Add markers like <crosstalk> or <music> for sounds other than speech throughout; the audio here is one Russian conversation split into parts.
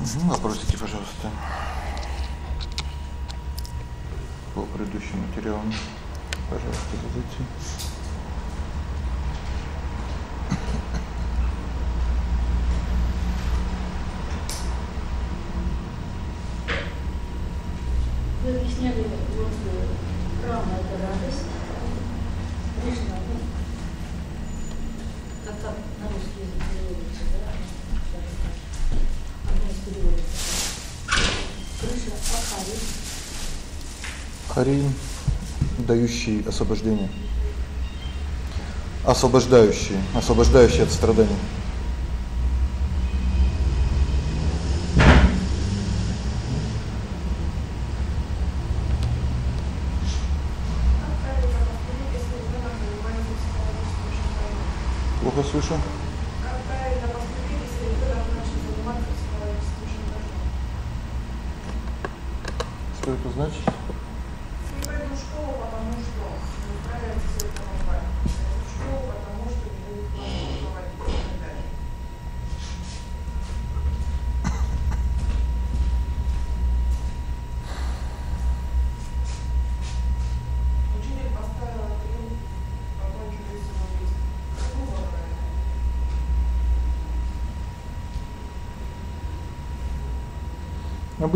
Угу, вопросики, пожалуйста. По предыдущим материалам. Пожалуйста, задайте. Вы объясняли, вот храм – это радость, Кришна, ну, как, как на русский язык переводится, да, английский переводится. Крыша Харин дающий освобождение. Освобождающий, освобождающий от страданий.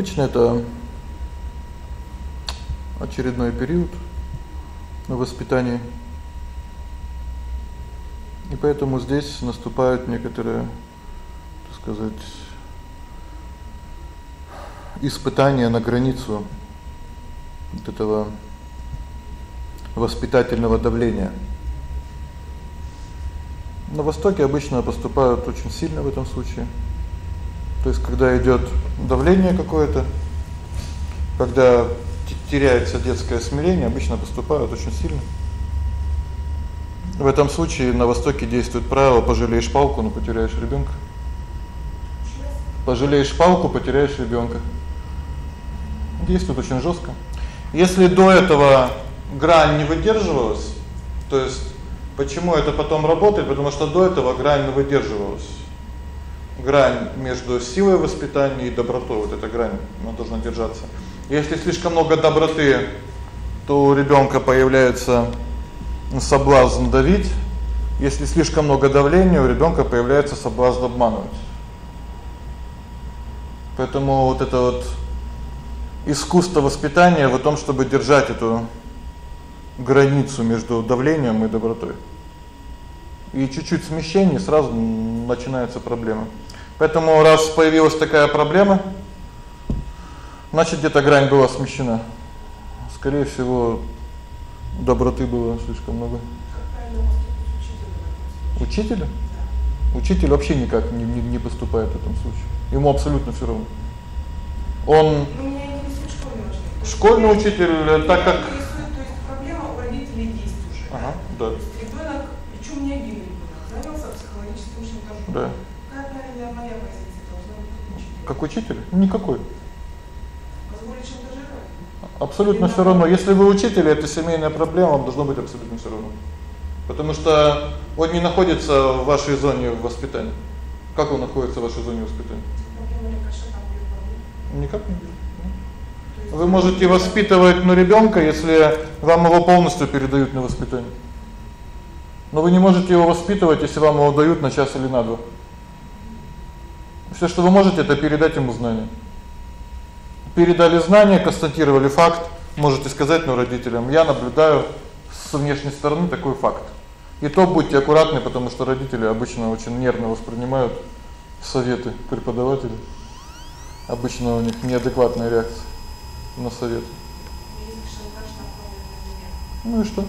Обычно это очередной период на воспитании. И поэтому здесь наступают некоторые, так сказать, испытания на границу вот этого воспитательного давления. На востоке обычно поступают очень сильно в этом случае. То есть когда идёт давление какое-то, когда теряется детское смирение, обычно поступают очень сильно. В этом случае на востоке действует правило: пожалеешь палку, но потеряешь ребёнка. Пожалеешь палку, потеряешь ребёнка. Действует очень жёстко. Если до этого грань не выдерживалась, то есть почему это потом работает? Потому что до этого грань не выдерживалась грань между силой воспитания и добротой. Вот эта грань, она должна держаться. Если слишком много доброты, то у ребёнка появляется соблазн давить. Если слишком много давления, у ребёнка появляется соблазн обманывать. Поэтому вот это вот искусство воспитания в том, чтобы держать эту границу между давлением и добротой. И чуть-чуть смещение, сразу начинается проблема. Поэтому раз появилась такая проблема, значит, где-то грань была смещена. Скорее всего, доброты было слишком много. Учителя? Учитель вообще никак не не, не поступает в этом случае. Ему абсолютно всё равно. Он Школьный учитель, так как проблема у родителей есть уже. Ага, да. Ребёнок, причём не один ребёнок, занялся психологическим шантажом. Да. Какая правильная моя позиция должна быть? Как учитель? Никакой. Позволить шантажировать? Абсолютно всё равно. Если вы учитель, это семейная проблема, вам должно быть абсолютно всё равно. Потому что он не находится в вашей зоне воспитания. Как он находится в вашей зоне воспитания? Никак не бьёт. Вы можете воспитывать ну ребёнка, если вам его полностью передают на воспитание. Но вы не можете его воспитывать, если вам его дают на час или на два. Всё, что вы можете это передать ему знания. Передали знания, констатировали факт, можете сказать ну родителям: "Я наблюдаю с внешней стороны такой факт". И то будьте аккуратны, потому что родители обычно очень нервно воспринимают советы преподавателей. Обычно у них неадекватная реакция на совет. Ну и что?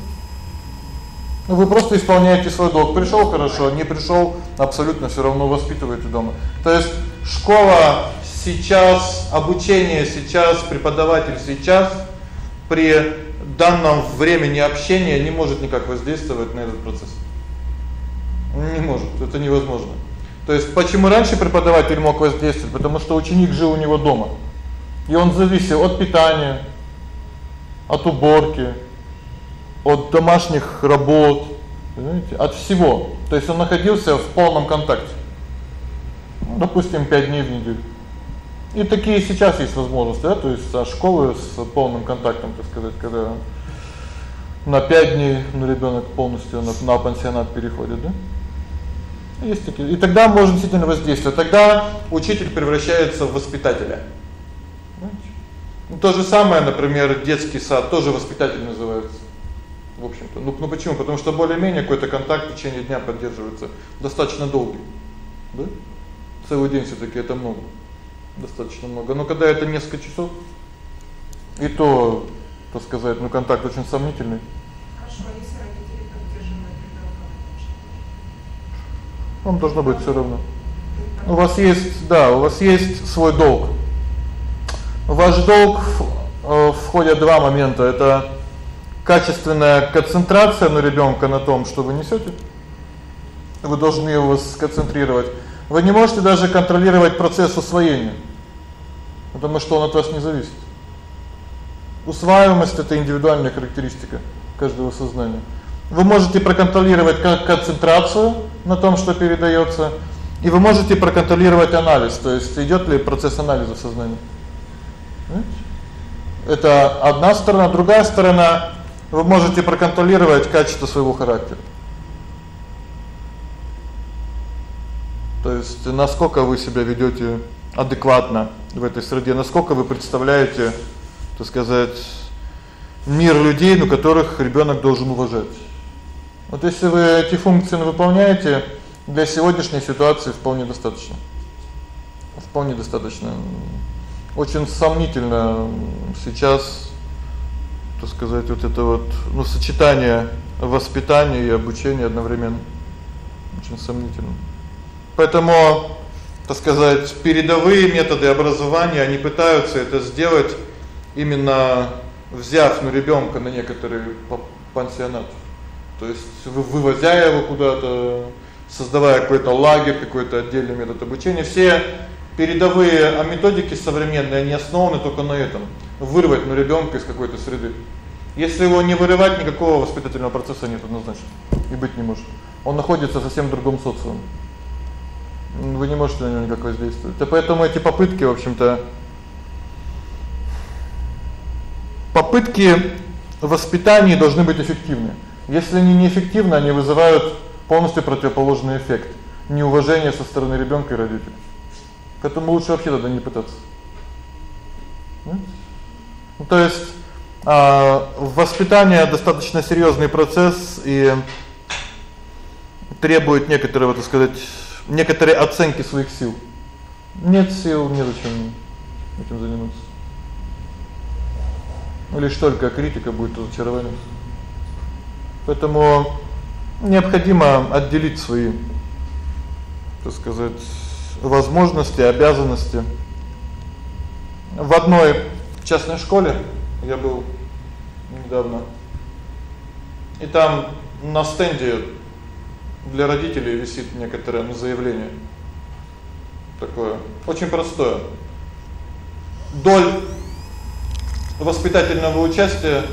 Ну вы просто исполняете свой долг. Пришёл хорошо, не пришёл абсолютно всё равно воспитываете дома. То есть школа сейчас, обучение сейчас, преподаватель сейчас при данном времени общения не может никак воздействовать на этот процесс. Не может, это невозможно. То есть почему раньше преподаватель мог воздействовать? Потому что ученик жил у него дома. И он зависел от питания, от уборки, от домашних работ, понимаете? От всего. То есть он находился в полном контакте. Ну, допустим, 5 дней в неделю. И такие сейчас есть возможности, да, то есть со школы с полным контактом, так сказать, когда на 5 дней ну ребёнок полностью на, на пансионат переходит, да? Есть такие. И тогда можно действительно воздействовать. Тогда учитель превращается в воспитателя. Ну то же самое, например, детский сад тоже воспитатель называется. В общем-то. Ну, ну почему? Потому что более-менее какой-то контакт в течение дня поддерживается достаточно долгий. Да? Целый день всё-таки это много. Достаточно много. Но когда это несколько часов, и то, так сказать, ну контакт очень сомнительный. Хорошо, а если родители поддерживают ребёнка, Вам должно быть всё равно. У вас есть, да, у вас есть свой долг. Ваш долг э, входят два момента. Это качественная концентрация на ребёнка на том, что вы несёте. Вы должны его сконцентрировать. Вы не можете даже контролировать процесс усвоения. Потому что он от вас не зависит. Усваиваемость это индивидуальная характеристика каждого сознания. Вы можете проконтролировать концентрацию на том, что передаётся, и вы можете проконтролировать анализ, то есть идёт ли процесс анализа в сознании. Это одна сторона, другая сторона вы можете проконтролировать качество своего характера. То есть насколько вы себя ведёте адекватно в этой среде, насколько вы представляете, так сказать, мир людей, ну, которых ребёнок должен уважать. Вот если вы эти функции выполняете, для сегодняшней ситуации вполне достаточно. Вполне достаточно. Очень сомнительно сейчас так сказать, вот это вот, ну, сочетание воспитания и обучения одновременно очень сомнительно. Поэтому, так сказать, передовые методы образования, они пытаются это сделать именно взяв на ребёнка на некоторый пансионат. То есть вы вывозя его куда-то, создавая какой-то лагерь, какой-то отдельный метод обучения, все передовые а методики современные, они основаны только на этом вырвать ну ребёнка из какой-то среды. Если его не вырывать, никакого воспитательного процесса нет однозначно. И быть не может. Он находится в совсем другом социуме. Вы не можете на него никак воздействовать. И поэтому эти попытки, в общем-то, попытки воспитания должны быть эффективны. Если они неэффективны, они вызывают полностью противоположный эффект неуважение со стороны ребёнка и родителей. Поэтому лучше вообще тогда не пытаться. Ну, то есть а воспитание достаточно серьёзный процесс и требует некоторого, так сказать, некоторой оценки своих сил. Нет сил, не зачем этим заниматься. Лишь только критика будет разочарованием. Поэтому необходимо отделить свои, так сказать, возможности, обязанности. В одной частной школе я был недавно. И там на стенде для родителей висит некоторое заявление. Такое очень простое. Доль воспитательного участия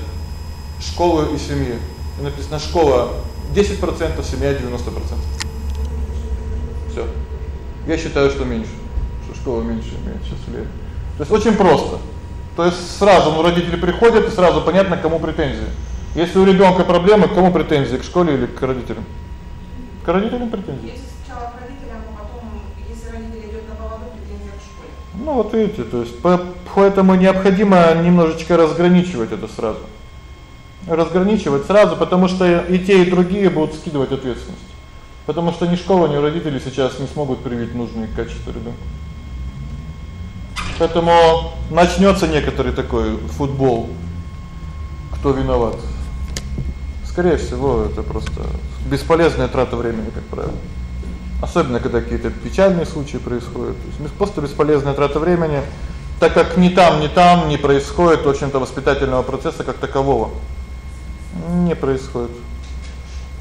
школы и семьи. И написано школа 10%, семья 90%. Всё. Я считаю, что меньше. Что школа меньше имеет сейчас влияние. То есть очень просто. То есть сразу ну родители приходят и сразу понятно, кому претензии. Если у ребёнка проблемы, к кому претензии, к школе или к родителям? К родителям претензии. Если сначала к родителям, а потом, если родители идёт на поводу, претензии к школе. Ну вот видите, то есть поэтому необходимо немножечко разграничивать это сразу. Разграничивать сразу, потому что и те, и другие будут скидывать ответственность. Потому что ни школа, ни родители сейчас не смогут привить нужные качества ребёнку. Поэтому начнётся некоторый такой футбол. Кто виноват? Скорее всего, это просто бесполезная трата времени, как правило. Особенно когда какие-то печальные случаи происходят. То есть просто бесполезная трата времени, так как ни там, ни там не происходит, в общем-то, воспитательного процесса как такового. Не происходит.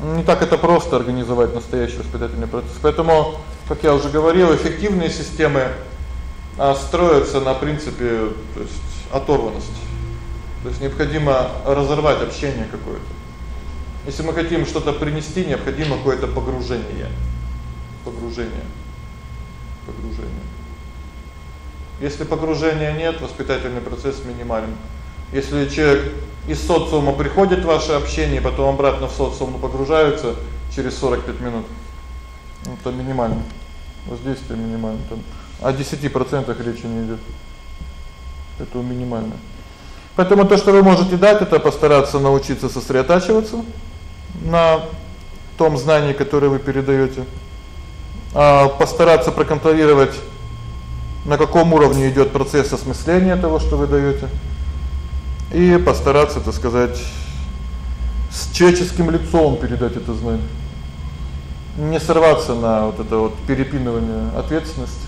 Не так это просто организовать настоящий воспитательный процесс. Поэтому, как я уже говорил, эффективные системы а строится на принципе, то есть оторванности. То есть необходимо разорвать общение какое-то. Если мы хотим что-то принести, необходимо какое-то погружение. Погружение. Погружение. Если погружения нет, воспитательный процесс минимален. Если человек из социума приходит ваше общение, потом обратно в социум погружаются через 45 минут. Ну, это минимально. Воздействие минимально там. О 10% речи не идёт. Это минимально. Поэтому то, что вы можете дать это постараться научиться сосредотачиваться на том знании, которое вы передаёте. А постараться проконтролировать на каком уровне идёт процесс осмысления того, что вы даёте. И постараться, так сказать, с человеческим лицом передать это знание. Не сорваться на вот это вот перепинывание ответственности.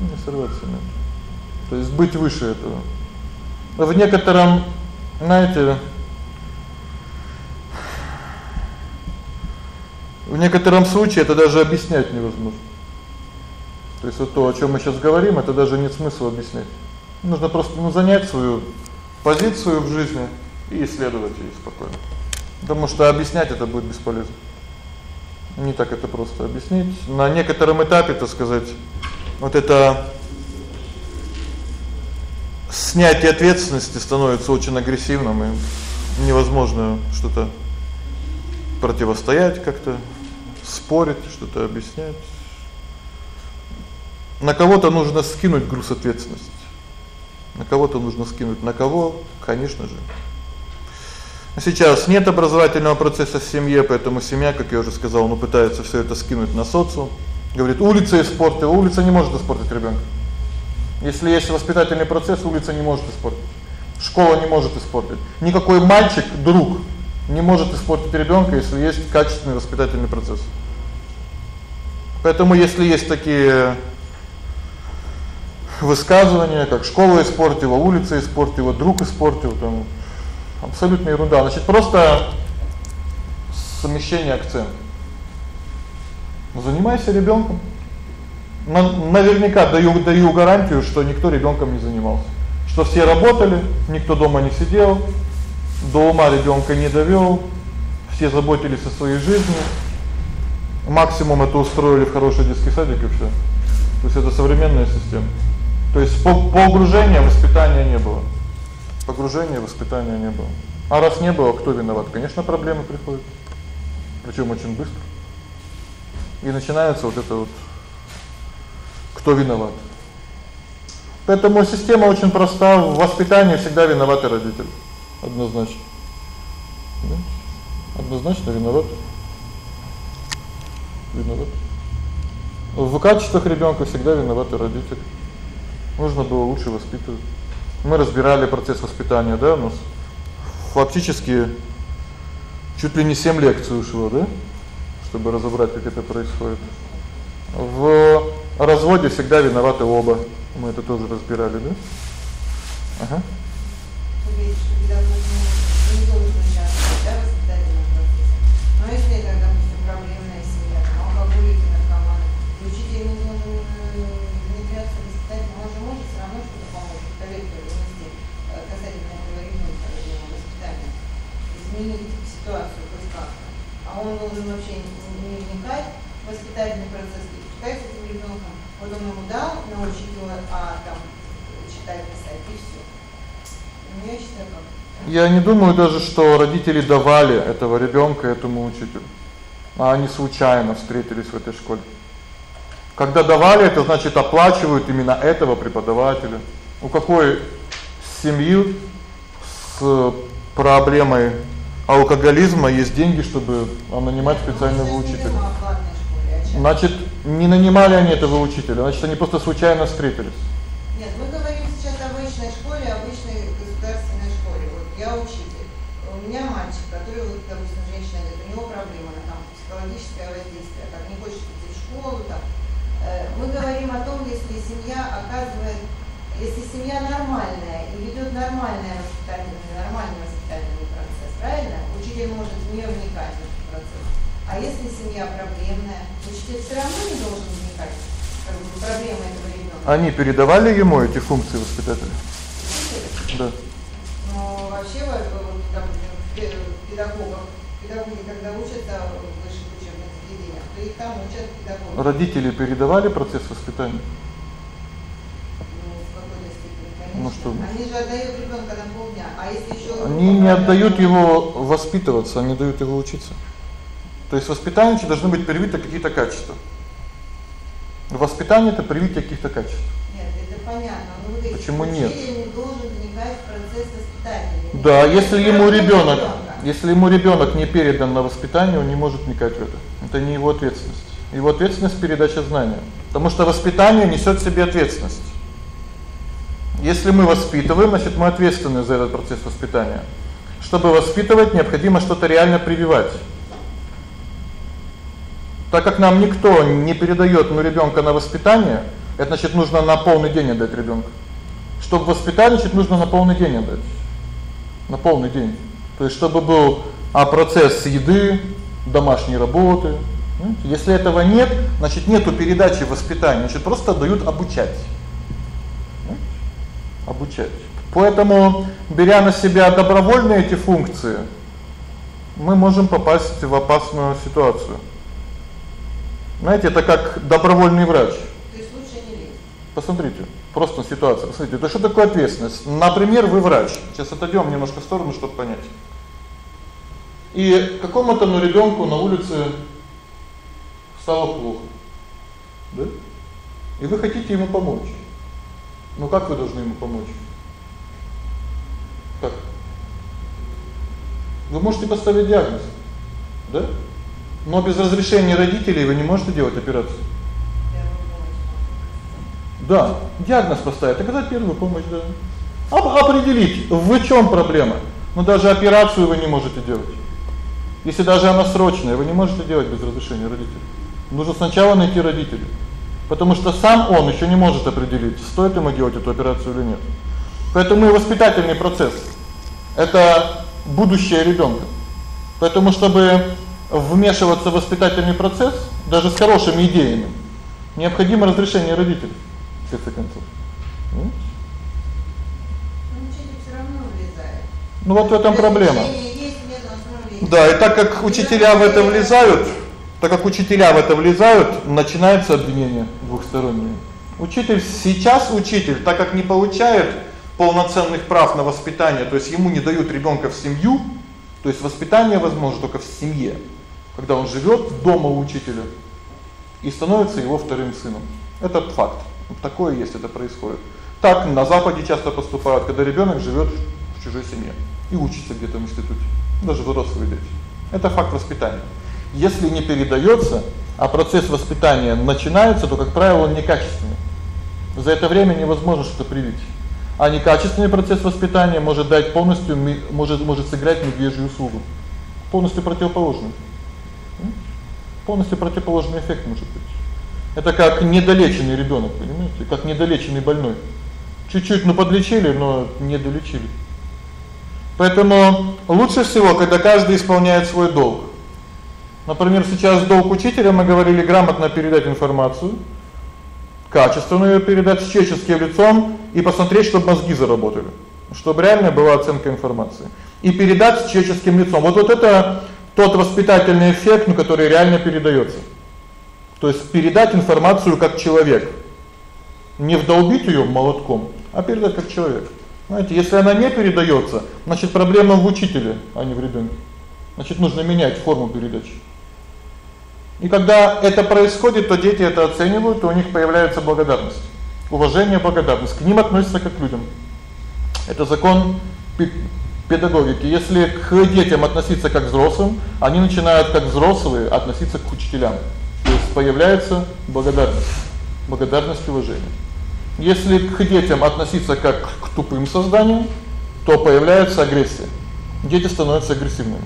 Не сорваться на это. То есть быть выше этого. В некотором, знаете, В некотором случае это даже объяснять невозможно. То есть вот то, о чём мы сейчас говорим, это даже нет смысла объяснять. Нужно просто ну занять свою позицию в жизни и исследовать её спокойно. Потому что объяснять это будет бесполезно. Не так это просто объяснить. На некотором этапе, так сказать, вот это снятие ответственности становится очень агрессивным и невозможно что-то противостоять как-то спорить, что-то объяснять. На кого-то нужно скинуть груз ответственности. На кого-то нужно скинуть. На кого? Конечно же. Сейчас нет образовательного процесса в семье, поэтому семья, как я уже сказал, ну пытается всё это скинуть на социум. Говорит: "Улица испортила, улица не может испортить ребёнка". Если есть воспитательный процесс, улица не может испортить. Школа не может испортить. Никакой мальчик, друг не может испортить ребёнка, если есть качественный воспитательный процесс. Поэтому если есть такие высказывания, как школа испортила, улица испортила, друг испортил, там абсолютно ерунда. Значит, просто смещение акцента. Занимайся ребёнком. Наверняка даю даю гарантию, что никто ребёнком не занимался. Что все работали, никто дома не сидел, до ума ребёнка не довёл, все заботились о своей жизни. Максимум это устроили в хороший детский садик и всё. То есть это современная система. То есть по погружения воспитания не было. Погружения воспитания не было. А раз не было, кто виноват? Конечно, проблемы приходят. Причём очень быстро. И начинается вот это вот кто виноват. Поэтому система очень проста, в воспитании всегда виноваты родители. Однозначно. Да? Однозначно виноват. Виноват. В качествах ребёнка всегда виноваты родители. Нужно было лучше воспитывать. Мы разбирали процесс воспитания, да, у фактически чуть ли не 7 лекций ушло, да? Чтобы разобрать, как это происходит. В разводе всегда виноваты оба. Мы это тоже разбирали, да? Ага. Изменить ситуацию как-то. А он должен вообще не вникать в воспитательный процесс, и пускай с этим ребенком. Вот он ему дал, научить его, а там читать, писать и все. Ну, я считаю, как я не думаю даже, что родители давали этого ребёнка этому учителю. А они случайно встретились в этой школе. Когда давали, это значит оплачивают именно этого преподавателя. У какой семьи с проблемой алкоголизма есть деньги, чтобы нанимать специального учителя. Значит, не нанимали они этого учителя, значит, они просто случайно встретились. Нет, мы говорим сейчас о обычной школе, обычной государственной школе. Вот я учитель. У меня мальчик, который вот, допустим, женщина говорит, у него проблема на там психологическое воздействие, как не хочет идти в школу, там. Э, мы говорим о том, если семья оказывает, если семья нормальная и ведёт нормальное процесс, правильно? Учитель может не вникать в этот процесс. А если семья проблемная, учитель все равно не должен вникать в проблемы этого ребенка. Они передавали ему эти функции воспитателя? Да. Но вообще вот там педагогов, педагоги когда учатся в высших учебных заведениях, то их там учат педагоги. Родители передавали процесс воспитания? Ну что? Они же отдают ребенка на полдня, а если еще Они не отдают его воспитываться, они дают его учиться. То есть воспитанию должны быть привиты какие-то качества. Воспитание это привитие каких-то качеств. Нет, это понятно. Но вы Почему нет? не должен вникать в процесс воспитания. Да, если ему ребёнок, если ему ребёнок не передан на воспитание, он не может вникать в это. Это не его ответственность. Его ответственность передача знания. Потому что воспитание несёт в себе ответственность. Если мы воспитываем, значит, мы ответственны за этот процесс воспитания. Чтобы воспитывать, необходимо что-то реально прививать. Так как нам никто не передаёт ну ребёнка на воспитание, это значит нужно на полный день отдать ребёнка. Чтобы воспитать, значит нужно на полный день отдать. На полный день. То есть чтобы был а процесс еды, домашней работы. Если этого нет, значит нету передачи воспитания, значит просто дают обучать. Обучать. Поэтому беря на себя добровольно эти функции, мы можем попасть в опасную ситуацию. Знаете, это как добровольный врач. То есть лучше не лезть. Посмотрите, просто ситуация. Посмотрите, это что такое ответственность? Например, вы врач. Сейчас отойдём немножко в сторону, чтобы понять. И какому-то ну ребёнку на улице стало плохо. Да? И вы хотите ему помочь. Ну как вы должны ему помочь? Как? Вы можете поставить диагноз. Да? Но без разрешения родителей вы не можете делать операцию. Да, диагноз поставить, оказать первую помощь, да. определить, в чём проблема. Но даже операцию вы не можете делать. Если даже она срочная, вы не можете делать без разрешения родителей. Нужно сначала найти родителей. Потому что сам он ещё не может определить, стоит ему делать эту операцию или нет. Поэтому и воспитательный процесс это будущее ребёнка. Поэтому чтобы вмешиваться в воспитательный процесс, даже с хорошими идеями, необходимо разрешение родителей. В конце концов. Ну, учитель всё равно влезает. Ну вот в этом проблема. Да, и так как учителя в это влезают, так как учителя в это влезают, начинается обвинение двухстороннее. Учитель сейчас учитель, так как не получает полноценных прав на воспитание, то есть ему не дают ребёнка в семью, то есть воспитание возможно только в семье когда он живёт дома у учителя и становится его вторым сыном. Это факт. Такое есть, это происходит. Так на западе часто поступают, когда ребёнок живёт в чужой семье и учится где-то в институте, даже взрослые дети. Это факт воспитания. Если не передаётся, а процесс воспитания начинается, то, как правило, он некачественный. За это время невозможно что-то привить. А некачественный процесс воспитания может дать полностью может может сыграть медвежью услугу. Полностью противоположную. Полностью противоположный эффект может быть. Это как недолеченный ребёнок, понимаете? Как недолеченный больной. Чуть-чуть ну подлечили, но не долечили. Поэтому лучше всего, когда каждый исполняет свой долг. Например, сейчас долг учителя, мы говорили, грамотно передать информацию, качественно её передать с человеческим лицом и посмотреть, чтобы мозги заработали, чтобы реально была оценка информации. И передать с человеческим лицом. Вот вот это тот воспитательный эффект, ну, который реально передаётся. То есть передать информацию как человек. Не вдолбить её молотком, а передать как человек. Знаете, если она не передаётся, значит, проблема в учителе, а не в ребёнке. Значит, нужно менять форму передачи. И когда это происходит, то дети это оценивают, и у них появляется благодарность. Уважение, благодарность. К ним относятся как к людям. Это закон педагогики. Если к детям относиться как к взрослым, они начинают как взрослые относиться к учителям. То есть появляется благодарность, благодарность и уважение. Если к детям относиться как к тупым созданиям, то появляется агрессия. Дети становятся агрессивными.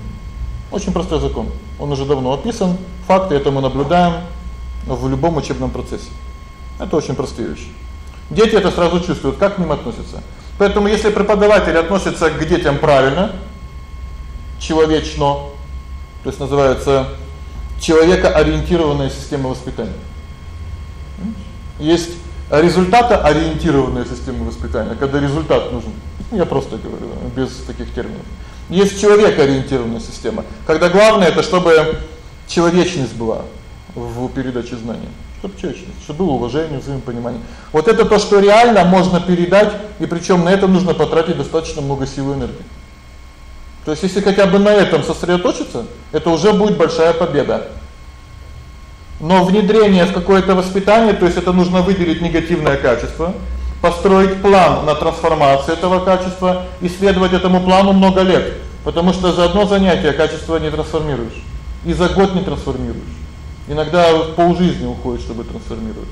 Очень простой закон. Он уже давно описан, факты это мы наблюдаем в любом учебном процессе. Это очень простые вещи. Дети это сразу чувствуют, как к ним относятся. Поэтому если преподаватель относится к детям правильно, человечно, то есть называется человекоориентированная система воспитания. Есть результатоориентированная система воспитания, когда результат нужен. Я просто говорю без таких терминов. Есть человекоориентированная система, когда главное это чтобы человечность была в передаче знаний, чтобы честность, чтобы было уважение, взаимопонимание. Вот это то, что реально можно передать, и причём на это нужно потратить достаточно много сил и энергии. То есть если хотя бы на этом сосредоточиться, это уже будет большая победа. Но внедрение в какое-то воспитание, то есть это нужно выделить негативное качество, построить план на трансформацию этого качества и следовать этому плану много лет, потому что за одно занятие качество не трансформируешь, и за год не трансформируешь. Иногда полжизни уходит, чтобы трансформировать.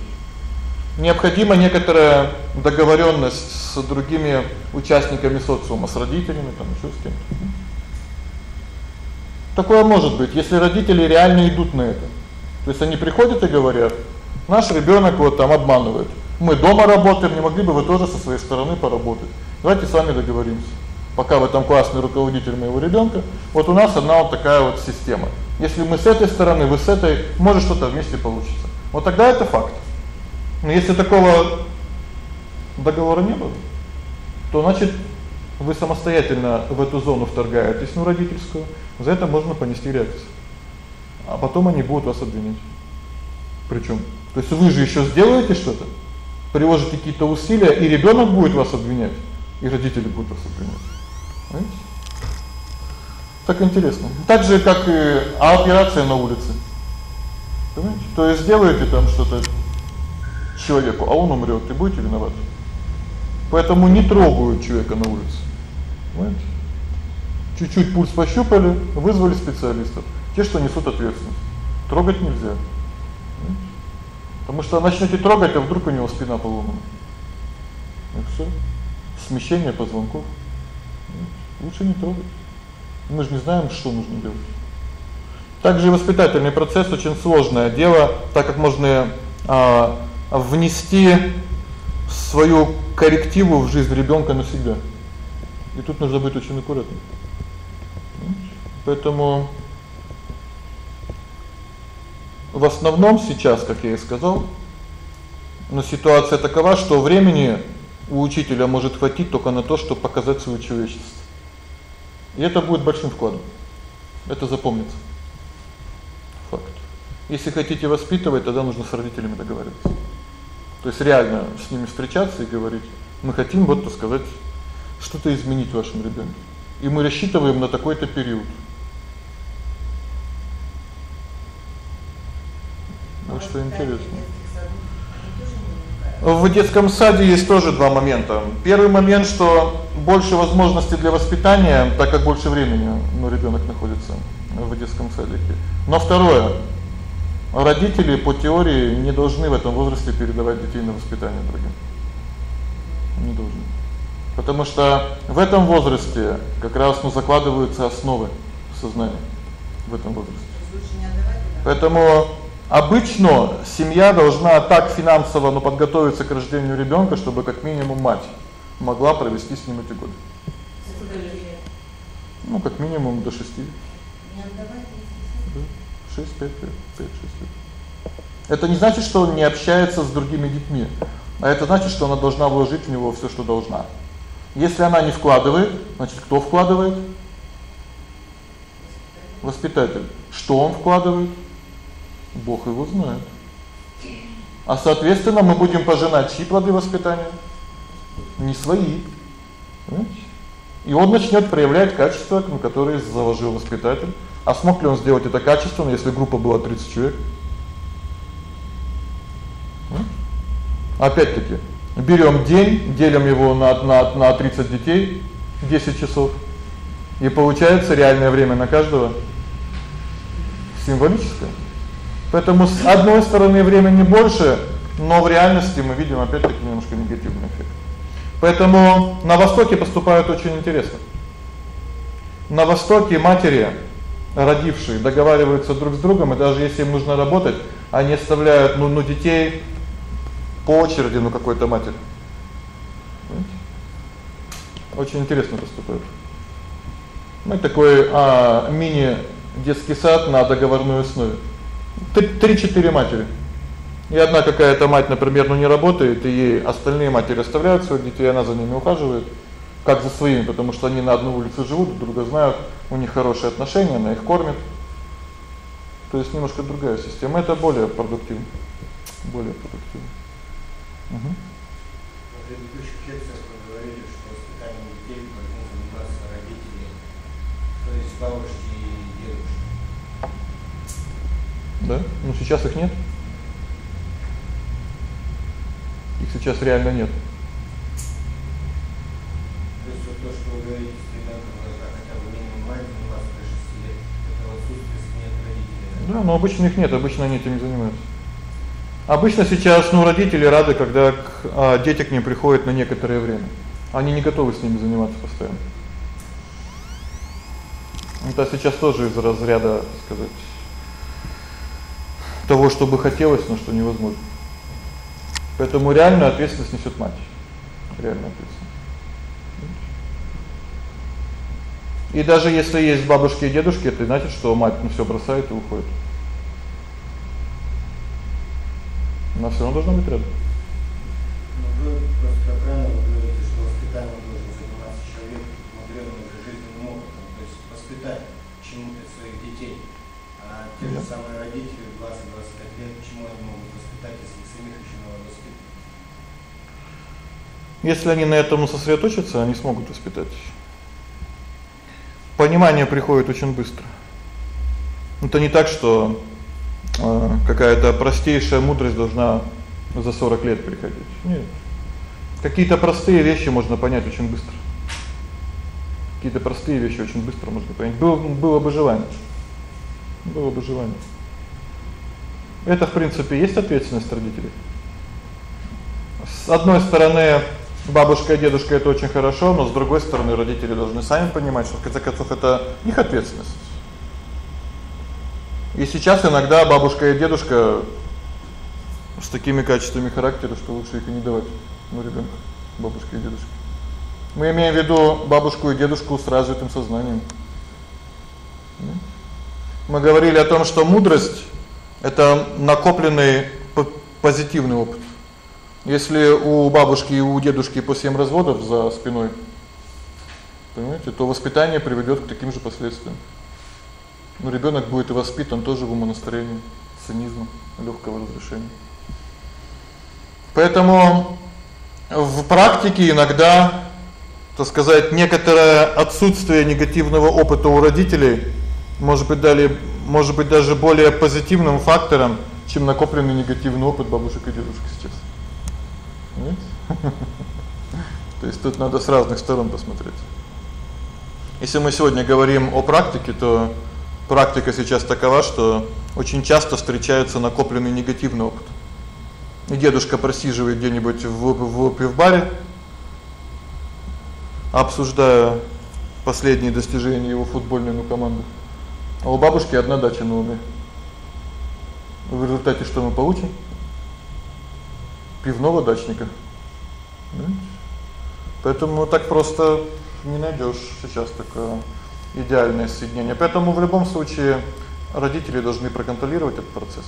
Необходима некоторая договорённость с другими участниками социума, с родителями, там ещё с кем-то. Такое может быть, если родители реально идут на это. То есть они приходят и говорят: "Наш ребёнок вот там обманывает. Мы дома работаем, не могли бы вы тоже со своей стороны поработать? Давайте с вами договоримся. Пока вы там классный руководитель моего ребёнка, вот у нас одна вот такая вот система. Если мы с этой стороны, вы с этой, может что-то вместе получится. Вот тогда это факт. Но если такого договора не было, то значит вы самостоятельно в эту зону вторгаетесь, ну родительскую. За это можно понести реакцию. А потом они будут вас обвинять. Причём, то есть вы же ещё сделаете что-то, приложите какие-то усилия, и ребёнок будет вас обвинять, и родители будут вас обвинять. Понимаете? Так интересно. Так же как и операция на улице. Понимаете? То есть сделаете там что-то человеку, а он умрёт, и будете виноваты. Поэтому не трогают человека на улице. Понимаете? Чуть-чуть пульс пощупали, вызвали специалистов. Те, что несут ответственность. Трогать нельзя. Потому что начнёте трогать, а вдруг у него спина поломана. И всё. Смещение позвонков. Лучше не трогать. Мы же не знаем, что нужно делать. Также воспитательный процесс очень сложное дело, так как можно а внести свою коррективу в жизнь ребёнка навсегда. И тут нужно быть очень аккуратным. Поэтому в основном сейчас, как я и сказал, но ситуация такова, что времени у учителя может хватить только на то, чтобы показать свою человечность. И это будет большим вкладом. Это запомнится. Факт. Если хотите воспитывать, тогда нужно с родителями договариваться. То есть реально с ними встречаться и говорить: "Мы хотим вот, так сказать, что-то изменить в вашем ребёнке. И мы рассчитываем на такой-то период". Вот что интересно. В детском саде есть тоже два момента. Первый момент, что больше возможностей для воспитания, так как больше времени, ну, ребёнок находится в детском садике. Но второе родители по теории не должны в этом возрасте передавать детей на воспитание другим. Не должны. Потому что в этом возрасте как раз ну закладываются основы сознания в этом возрасте. Поэтому обычно семья должна так финансово, ну, подготовиться к рождению ребёнка, чтобы как минимум мать могла провести с ним эти годы. Ну, как минимум до 6. Не отдавать 6 5 5 6 лет. Это не значит, что он не общается с другими детьми, а это значит, что она должна вложить в него всё, что должна. Если она не вкладывает, значит, кто вкладывает? Воспитатель. Что он вкладывает? Бог его знает. А соответственно, мы будем пожинать чьи плоды воспитания? Не свои. И он начнёт проявлять качества, ну, которые заложил воспитатель. А смог ли он сделать это качественно, если группа была 30 человек? Опять-таки, берём день, делим его на на на 30 детей, 10 часов. И получается реальное время на каждого символическое. Поэтому с одной стороны времени больше, но в реальности мы видим опять-таки немножко негативный эффект. Поэтому на востоке поступают очень интересно. На востоке матери, родившие, договариваются друг с другом, и даже если им нужно работать, они оставляют ну ну детей по очереди ну какой-то матери. Очень интересно поступают. Ну такой а мини детский сад на договорной основе. 3-4 матери. И одна какая-то мать, например, ну не работает, и ей остальные матери оставляют своих детей, она за ними ухаживает, как за своими, потому что они на одной улице живут, друг друга знают, у них хорошие отношения, она их кормит. То есть немножко другая система, это более продуктивно. более продуктивно. Угу. На предыдущих лекциях вы говорили, что воспитанием детей должны заниматься родители, то есть бабушки и дедушки. Да? Ну сейчас их нет. Их сейчас реально нет. То есть вот то, что вы говорите, должна хотя бы минимум мать заниматься до 6 лет, это отсутствие нет родителей. Да, но обычно их нет, обычно они этим не занимаются. Обычно сейчас, ну, родители рады, когда к, а, дети к ним приходят на некоторое время. Они не готовы с ними заниматься постоянно. Это сейчас тоже из разряда, сказать, того, что бы хотелось, но что невозможно. Поэтому реальную ответственность несёт мать. Реальную ответственность. И даже если есть бабушки и дедушки, это значит, что мать ну всё бросает и уходит. Она всё равно должна быть рядом. Но вы просто правильно говорите, что воспитанием должен заниматься человек, мудрёный уже жизненным опытом, то есть воспитать чему-то своих детей. А те же самые родители в 20-25 лет, чему они могут воспитать, если их самих ещё надо воспитывать? Если они на этом сосредоточатся, они смогут воспитать. Понимание приходит очень быстро. Это не так, что э какая-то простейшая мудрость должна за 40 лет приходить. Нет. Какие-то простые вещи можно понять очень быстро. Какие-то простые вещи очень быстро можно понять. Было было бы желание. Было бы желание. Это, в принципе, есть ответственность родителей. С одной стороны, бабушка и дедушка это очень хорошо, но с другой стороны, родители должны сами понимать, что в конце концов это их ответственность. И сейчас иногда бабушка и дедушка с такими качествами характера, что лучше их и не давать на ребёнка, бабушке и дедушке. Мы имеем в виду бабушку и дедушку с развитым сознанием. Мы говорили о том, что мудрость это накопленный позитивный опыт. Если у бабушки и у дедушки по 7 разводов за спиной, понимаете, то воспитание приведёт к таким же последствиям. Но ребёнок будет воспитан тоже в умонастроении, цинизма, лёгкого разрешения. Поэтому в практике иногда, так сказать, некоторое отсутствие негативного опыта у родителей может быть дали, может быть даже более позитивным фактором, чем накопленный негативный опыт бабушек и дедушек сейчас. Нет? <laughs> То есть тут надо с разных сторон посмотреть. Если мы сегодня говорим о практике, то практика сейчас такова, что очень часто встречается накопленный негативный опыт. И дедушка просиживает где-нибудь в в в баре, обсуждая последние достижения его футбольной ну команды. А у бабушки одна дача на уме. В результате что мы получим? Пивного дачника. Да? Поэтому так просто не найдёшь сейчас такое идеальное соединение. Поэтому в любом случае родители должны проконтролировать этот процесс.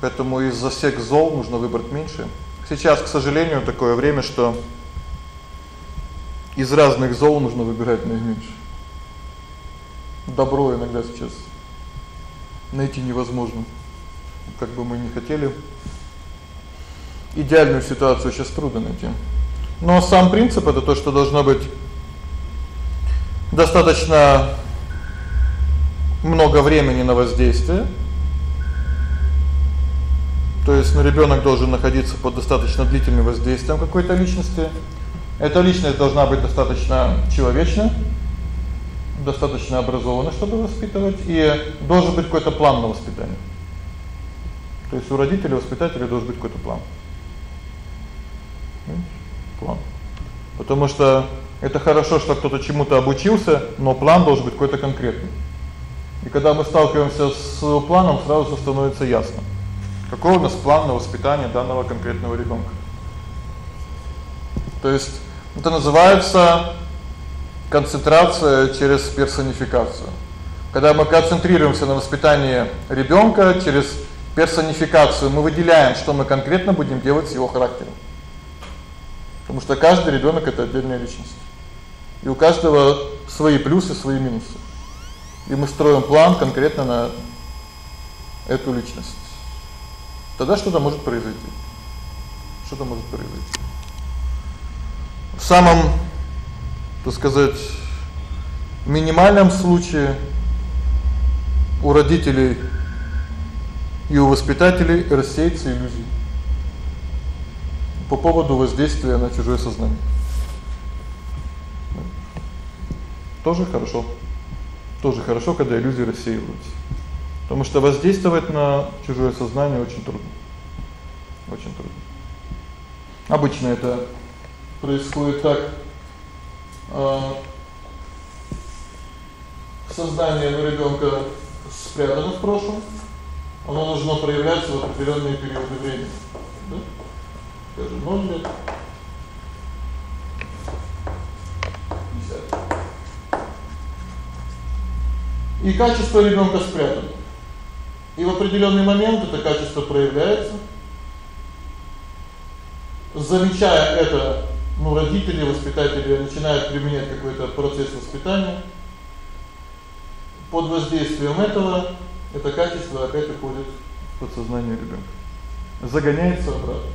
Поэтому из-за всех зол нужно выбрать меньше. Сейчас, к сожалению, такое время, что из разных зол нужно выбирать наименьшее. Добро иногда сейчас найти невозможно. Как бы мы ни хотели, идеальную ситуацию сейчас трудно найти. Но сам принцип это то, что должно быть достаточно много времени на воздействие. То есть, ну ребёнок должен находиться под достаточно длительным воздействием какой-то личности. Эта личность должна быть достаточно человечной, достаточно образованной, чтобы воспитывать, и должен быть какой-то план на воспитание. То есть у родителей, воспитателей должен быть какой-то план. План. Потому что это хорошо, что кто-то чему-то обучился, но план должен быть какой-то конкретный. И когда мы сталкиваемся с планом, сразу становится ясно, какой у нас план на воспитание данного конкретного ребёнка. То есть это называется концентрация через персонификацию. Когда мы концентрируемся на воспитании ребёнка через персонификацию, мы выделяем, что мы конкретно будем делать с его характером. Потому что каждый ребёнок это отдельная личность. И у каждого свои плюсы, свои минусы. И мы строим план конкретно на эту личность. тогда что-то может произойти. Что-то может произойти. В самом, так сказать, минимальном случае у родителей и у воспитателей рассеется иллюзия по поводу воздействия на чужое сознание. Тоже хорошо. Тоже хорошо, когда иллюзии рассеиваются. Потому что воздействовать на чужое сознание очень трудно. Очень трудно. Обычно это происходит так э сознание у ребёнка спрятано в прошлом, оно должно проявляться в определённые периоды времени. Да? Скажем, 0 лет. 50. И качество ребёнка спрятано. И в определённый момент это качество проявляется. Замечая это, ну, родители, воспитатели начинают применять какой-то процесс воспитания. Под воздействием этого это качество опять уходит в подсознание ребёнка. Загоняется обратно.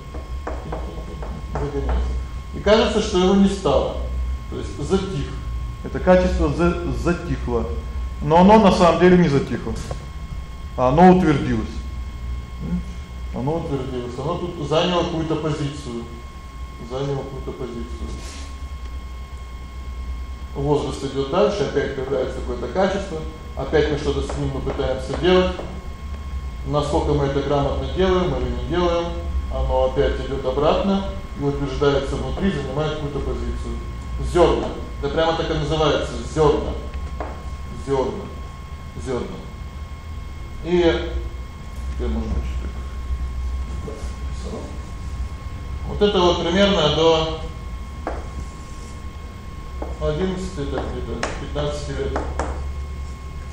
И кажется, что его не стало. То есть затих. Это качество за затихло. Но оно на самом деле не затихло. А оно утвердилось. Оно утвердилось. Оно тут заняло какую-то позицию. Заняло какую-то позицию. Возраст идёт дальше, опять появляется какое-то качество, опять мы что-то с ним мы пытаемся делать. Насколько мы это грамотно делаем или не делаем, оно опять идёт обратно и утверждается внутри, занимает какую-то позицию. Зёрна. Да прямо так и называется зёрна. Зёрна. Зёрна. И где можно читать? Вот это вот примерно до 11 это где-то 15 лет.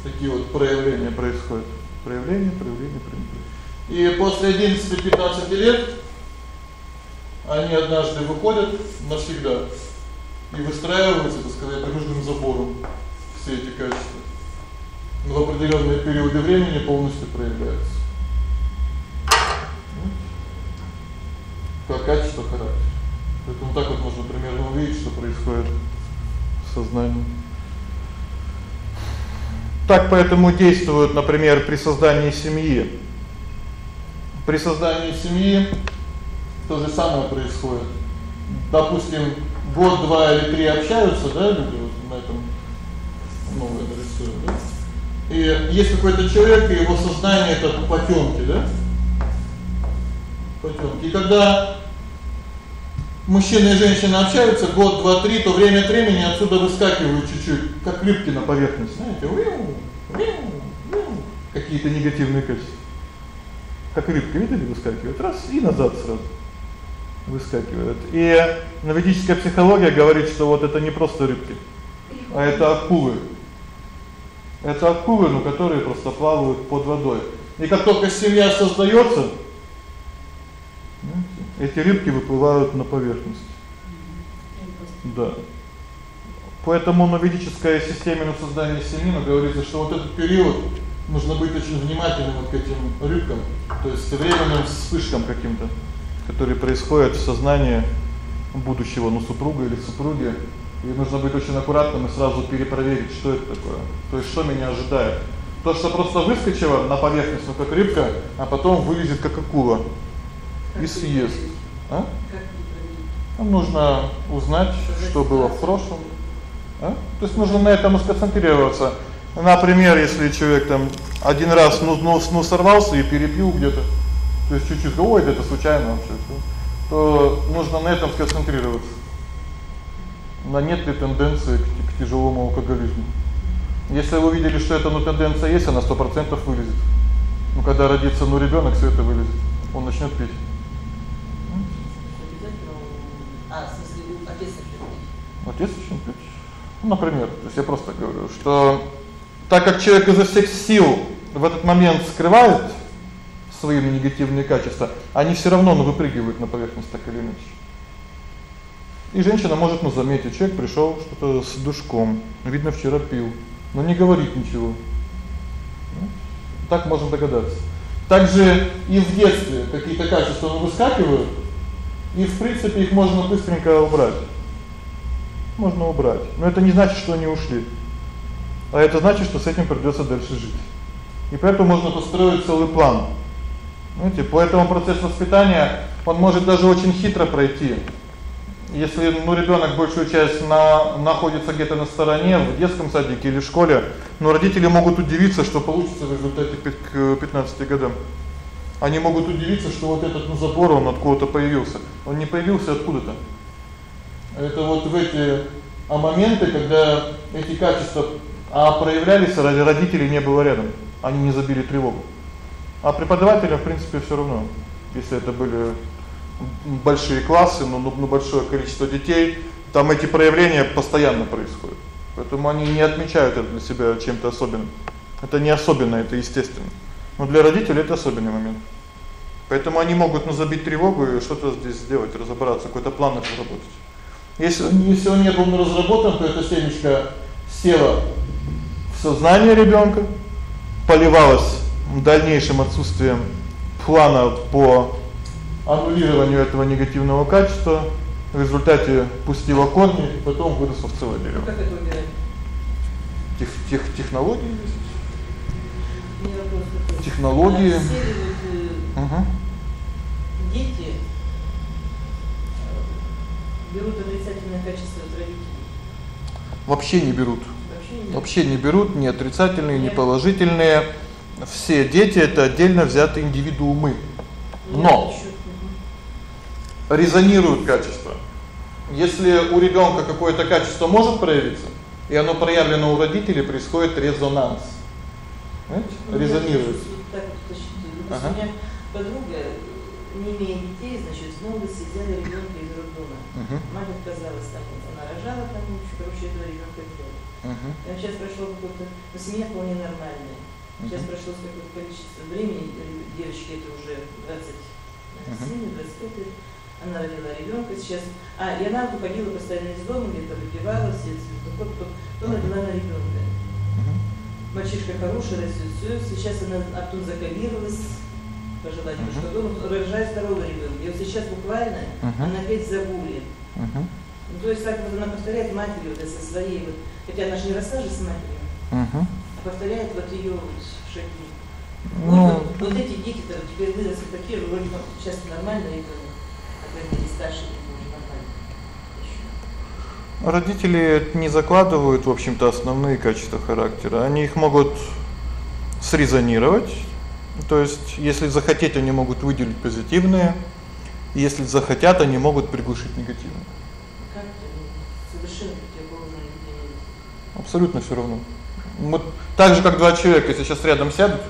Такие вот проявления происходят. Проявления, проявления, проявления. И после 11-15 лет они однажды выходят навсегда и выстраиваются, так сказать, дружным забором все эти качества в определённые периоды времени полностью проявляются. Как качество характера. Поэтому так вот можно примерно увидеть, что происходит в сознании. Так поэтому действуют, например, при создании семьи. При создании семьи то же самое происходит. Допустим, год, два или три общаются, да, люди вот на этом новое нарисуют, да? И есть какой-то человек, и его сознание это потёмки, да? Потёмки. И когда мужчина и женщина общаются год, два, три, то время от времени отсюда выскакивают чуть-чуть, как рыбки на поверхность, знаете? Какие-то негативные качества. Как рыбки видели выскакивают раз и назад сразу выскакивают. И новидическая психология говорит, что вот это не просто рыбки, а это акулы. Это акулы, ну, которые просто плавают под водой. И как только семья создаётся, эти рыбки выплывают на поверхность. Да. Поэтому на ведической системе на создание семьи ну, говорится, что вот этот период нужно быть очень внимательным вот к этим рыбкам, то есть временным вспышкам каким-то, которые происходят в сознании будущего ну супруга или супруги и нужно быть очень аккуратным и сразу перепроверить, что это такое. То есть что меня ожидает. То, что просто выскочило на поверхность, ну как рыбка, а потом вылезет как акула и съест. А? Нам нужно узнать, что было в прошлом. А? То есть нужно на этом сконцентрироваться. Например, если человек там один раз ну ну, ну сорвался и перепил где-то, то есть чуть-чуть, ой, это случайно вообще, то нужно на этом сконцентрироваться на нет ли тенденции к, к тяжелому алкоголизму. Если вы увидели, что это ну тенденция есть, она 100% вылезет. Ну когда родится ну ребёнок, всё это вылезет. Он начнёт пить. А, в смысле, отец начнёт Отец начнёт пить. Ну, например, то есть я просто говорю, что так как человек изо всех сил в этот момент скрывает свои негативные качества, они всё равно ну выпрыгивают на поверхность так или иначе. И женщина может ну заметить, человек пришёл что-то с душком, видно, вчера пил, но не говорит ничего. Ну, так можно догадаться. Также и в детстве какие-то качества выскакивают, и в принципе их можно быстренько убрать. Можно убрать. Но это не значит, что они ушли. А это значит, что с этим придётся дальше жить. И поэтому можно построить целый план. Знаете, по этому процессу воспитания он может даже очень хитро пройти. Если ну ребёнок большую часть на находится где-то на стороне в детском садике или в школе, но родители могут удивиться, что получится в результате к 15 годам. Они могут удивиться, что вот этот ну, забор он откуда-то появился. Он не появился откуда-то. Это вот в эти а моменты, когда эти качества а проявлялись, ради родителей не было рядом. Они не забили тревогу. А преподавателям, в принципе, всё равно. Если это были большие классы, но ну, ну, большое количество детей, там эти проявления постоянно происходят. Поэтому они не отмечают это для себя чем-то особенным. Это не особенно, это естественно. Но для родителей это особенный момент. Поэтому они могут ну забить тревогу и что-то здесь сделать, разобраться, какой-то план разработать. Если если он не был разработан, то это семечко село в сознание ребёнка, поливалось дальнейшим отсутствием плана по аннулированию этого негативного качества, в результате пустило корни, и потом выросло в целое дерево. Ну, как это убирать? Тех, тех технологии есть. Технологии. Угу. дети э, берут отрицательное качество от родителей? Вообще не берут. Вообще не берут ни отрицательные, ни положительные. Все дети это отдельно взятые индивидуумы. Но резонируют качества. Если у ребёнка какое-то качество может проявиться, и оно проявлено у родителей, происходит резонанс. Понимаете? Ну, Резонирует. так вот. Ну, Ага. У меня подруга, не имея детей, значит, в молодости взяли ребенка из роддома. Угу. Мать отказалась там, она рожала там, короче, этого ребенка. Угу. Там сейчас прошло какое-то, ну, семья вполне нормальная. Сейчас прошло какое-то количество времени, девочке это уже 27, 25 лет, она родила ребенка сейчас, а, и она уходила постоянно из дома, где-то выпивала, все потом, потом родила на ребенка. Мальчишка хороший, растет все, сейчас она оттуда закалировалась, пожила немножко Мгм. дома, рожает второго ребенка. И вот сейчас буквально Мгм. она опять забули. Угу. Ну, то есть так вот она повторяет матери вот со своей вот, хотя она же не росла же с матерью, Угу. а повторяет вот ее вот шаги. Ну, вот, вот эти дети-то вот теперь выросли такие, вроде бы сейчас нормальные ребенок, а когда они старше, они уже нормально. Еще. Родители не закладывают, в общем-то, основные качества характера. Они их могут срезонировать. То есть, если захотеть, они могут выделить позитивные, если захотят, они могут приглушить негативные. Как это совершенно противоположные видения. Абсолютно всё равно. Мы так же как два человека, если сейчас рядом сядут,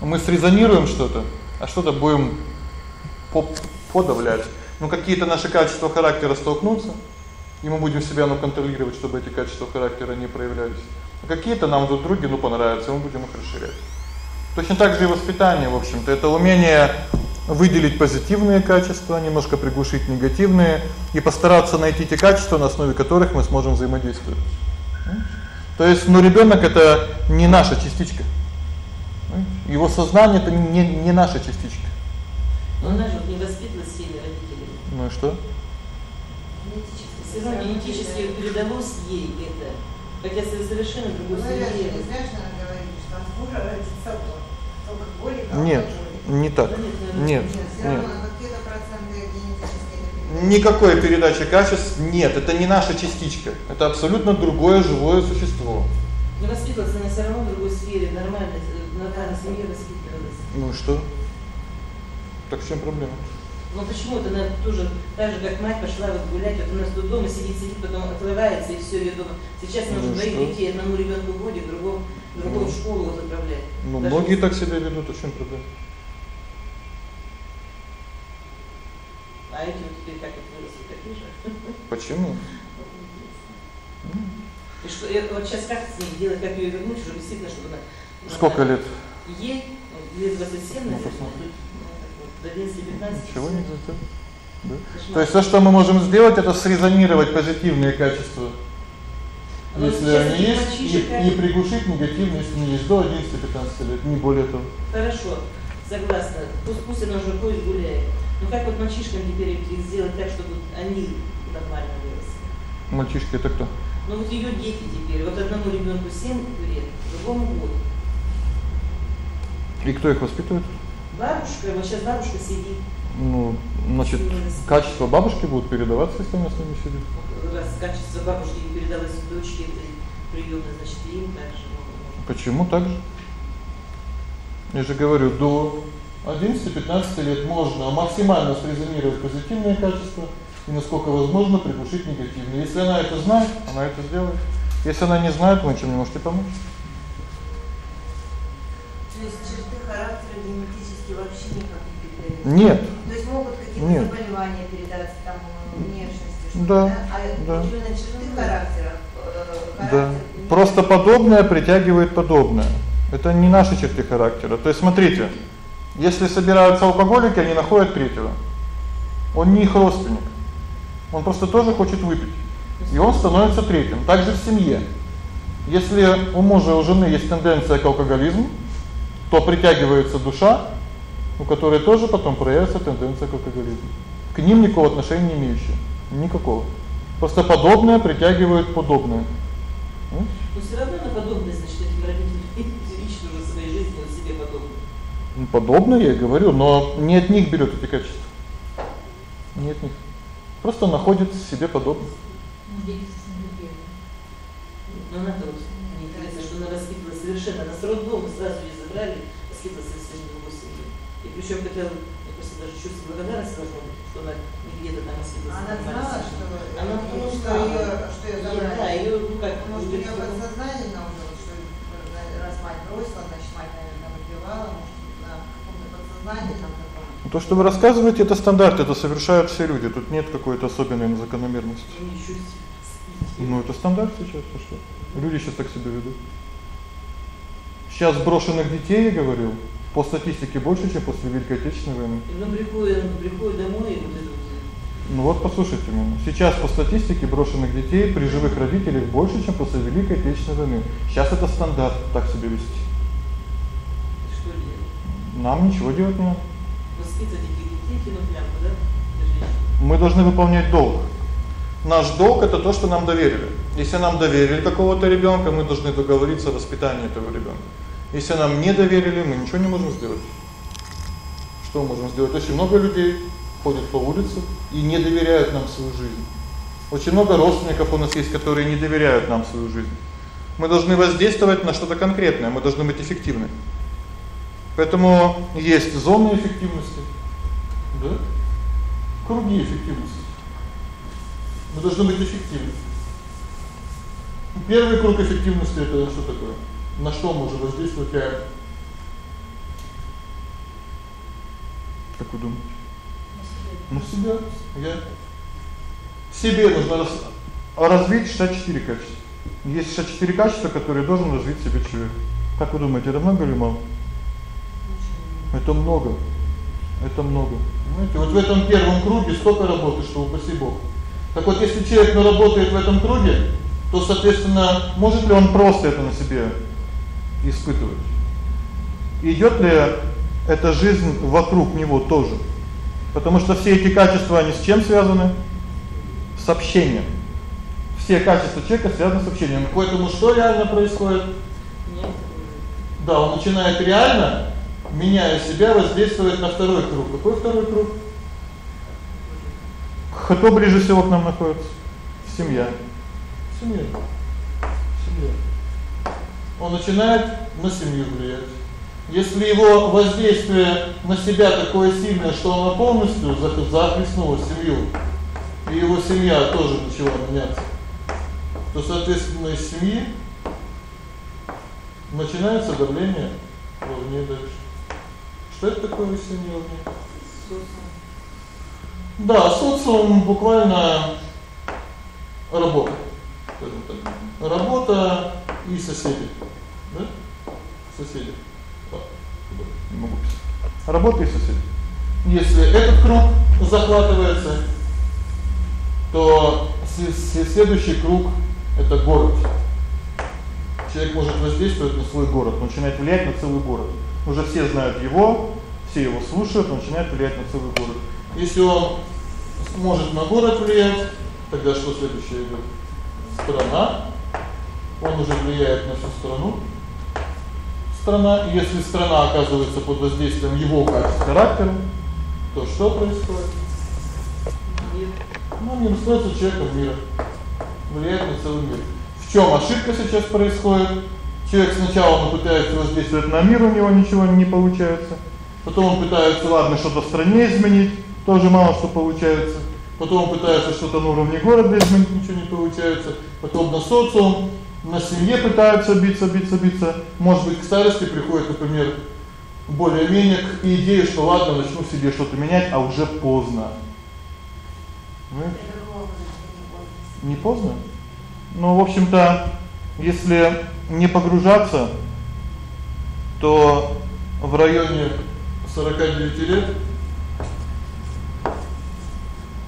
мы срезонируем что-то, а что-то будем по подавлять. Ну какие-то наши качества характера столкнутся, и мы будем себя ну контролировать, чтобы эти качества характера не проявлялись. А какие-то нам друг друге ну понравятся, мы будем их расширять. Точно так же и воспитание, в общем-то, это умение выделить позитивные качества, немножко приглушить негативные и постараться найти те качества, на основе которых мы сможем взаимодействовать. То есть, ну ребёнок это не наша частичка. Его сознание это не не наша частичка. Но она же вот не воспитывалась всеми родителями. Ну и что? Генетически передалось ей это. Хотя совершенно другой Ну, семье. знаешь, она говорит, что от мужа родится алкоголик, Нет, алкоголик. не так. Ну, нет, Нет, Нет, все нет. равно на какие-то проценты генетически это передается. Никакой передачи качеств нет, это не наша частичка. Это абсолютно другое живое существо. Но воспитывалась она все равно в другой сфере, нормально, в нормальной семье воспитывалась. Ну и что? Так в чём проблема? Но почему-то она тоже, так же как мать пошла вот гулять, вот у нас тут дома сидит, сидит, потом отрывается и все ее дома. Сейчас она Ну уже и двоих детей, одному ребенку годик, другому, другому в Ну. школу вот отправляет. Ну Даже многие так себя ведут, а в чём проблема? А эти вот теперь как вот выросли, такие же. Почему? И что, и вот сейчас как с ней делать, как ее вернуть, чтобы действительно, чтобы она... Сколько лет? Ей, ну, лет 27, Ну, наверное, ну, до 11-15. Ничего не сделать. Да? Кошмар. То есть то, что мы можем сделать, это срезонировать позитивные качества, Ну, если они есть, и, и приглушить негативные, если не есть до 11-15 лет, не более того. Хорошо. Согласна. Пусть, пусть она уже ходит, гуляет. Ну как вот мальчишкам теперь сделать так, чтобы они нормально выросли? Мальчишки это кто? Ну вот ее дети теперь. Вот одному ребенку 7 лет, другому год. И кто их воспитывает? Бабушка, вот сейчас бабушка сидит. Ну, значит, качество бабушки будут передаваться, если она с ними сидит. Раз качество бабушки передалось дочке этой приёмной, значит, им также Почему так же? Я же говорю, до 11-15 лет можно максимально срезонировать позитивные качества и насколько возможно приглушить негативные. Если она это знает, она это сделает. Если она не знает, вы ничем не можете помочь. То есть черты характера генетически вообще никак не передаются? Нет. То есть могут какие-то заболевания передаться, там, внешности, что-то, Да, да? А да. именно черты характера, э, Да. характер не- Просто подобное притягивает подобное. Это не наши черты характера. То есть смотрите, если собираются алкоголики, они находят третьего. Он не их родственник. Он просто тоже хочет выпить. И он становится третьим. Также в семье. Если у мужа и у жены есть тенденция к алкоголизму, то притягивается душа, у которой тоже потом проявится тенденция к алкоголизму. К ним никакого отношения не имеющая. Никакого. Просто подобное притягивает подобное. М? Но все равно на подобное, значит, этим родителям <laughs> лично уже в своей жизни вот себе подобное. Ну, Подобное я говорю, но не от них берёт эти качества. Не от них. Просто находит себе подобное. Но она вот мне интересно, что она воспитывала совершенно, она с роддома сразу ее забрали, воспитывала совершенно другой семьи. И причем хотела, я просто даже чувство благодарности должно быть, что она не где-то там воспитывалась. Она знала, что, Она ну, что знала. ее, что ее забрали? Да, ее, ну как, Может, у уже нее всё- подсознательно уже, что э, раз мать бросила, значит, мать, наверное, выпивала, может, на каком-то подсознательном. Ну, То, что вы рассказываете, это стандарт, это совершают все люди. Тут нет какой-то особенной закономерности. Ну, это стандарт сейчас, а что? Люди сейчас так себя ведут. Сейчас брошенных детей, я говорю, по статистике больше, чем после Великой Отечественной войны. И потом приходит, приходит домой, и вот это вот, Ну вот послушайте меня. Сейчас по статистике брошенных детей при живых родителях больше, чем после Великой Отечественной войны. Сейчас это стандарт так себя вести. что делать? Нам ничего делать не надо. Мы должны выполнять долг. Наш долг это то, что нам доверили. Если нам доверили какого-то ребёнка, мы должны договориться о воспитании этого ребёнка. Если нам не доверили, мы ничего не можем сделать. Что можем сделать? Очень много людей ходят по улице и не доверяют нам свою жизнь. Очень много родственников у нас есть, которые не доверяют нам свою жизнь. Мы должны воздействовать на что-то конкретное, мы должны быть эффективны. Поэтому есть зоны эффективности. Да? Круги эффективности. Мы должны быть эффективны. Первый круг эффективности это что такое? На что может воздействовать я? Как вы думаете? На себя. Я себе нужно раз, развить 64 качества. Есть 64 качества, которые должен развить себе человек. Как вы думаете, это много или мало? Это много. Это много. Понимаете? Вот в этом первом круге столько работы, что упаси Бог. Так вот, если человек наработает в этом круге, то, соответственно, может ли он просто это на себе испытывать? Идёт ли эта жизнь вокруг него тоже? Потому что все эти качества они с чем связаны? С общением. Все качества человека связаны с общением. Поэтому что реально происходит? Меняется Да, он начинает реально, меняя себя, воздействовать на второй круг. Какой второй круг? Кто ближе всего к нам находится? Семья. Семья. Семья. Он начинает на семью влиять. Если его воздействие на себя такое сильное, что оно полностью захлестнуло семью, и его семья тоже начала меняться, то, соответственно, из семьи начинается давление вовне дальше. Что это такое семья вовне? Да, социум буквально работа. скажем так. Работа и соседи. Да? Соседи. Так, не могу писать. Работа и соседи. Если этот круг захватывается, то следующий круг это город. Человек может воздействовать на свой город, начинать влиять на целый город. Уже все знают его, все его слушают, он начинает влиять на целый город. Если он может на город влиять, тогда что следующее идёт? Страна. Он уже влияет на всю страну. Страна, если страна оказывается под воздействием его качеств характера, то что происходит? Мир. Ну, мир становится человеком мира. Влияет на целый мир. В чём ошибка сейчас происходит? Человек сначала он пытается воздействовать на мир, у него ничего не получается. Потом он пытается, ладно, что-то в стране изменить, тоже мало что получается. Потом он пытается что-то на уровне города изменить, ничего не получается. Потом на социум, на семье пытается биться, биться, биться. Может быть, к старости приходит, например, более-менее к идее, что ладно, начну себе что-то менять, а уже поздно. Ну, не поздно? Ну, в общем-то, если не погружаться, то в районе 49 лет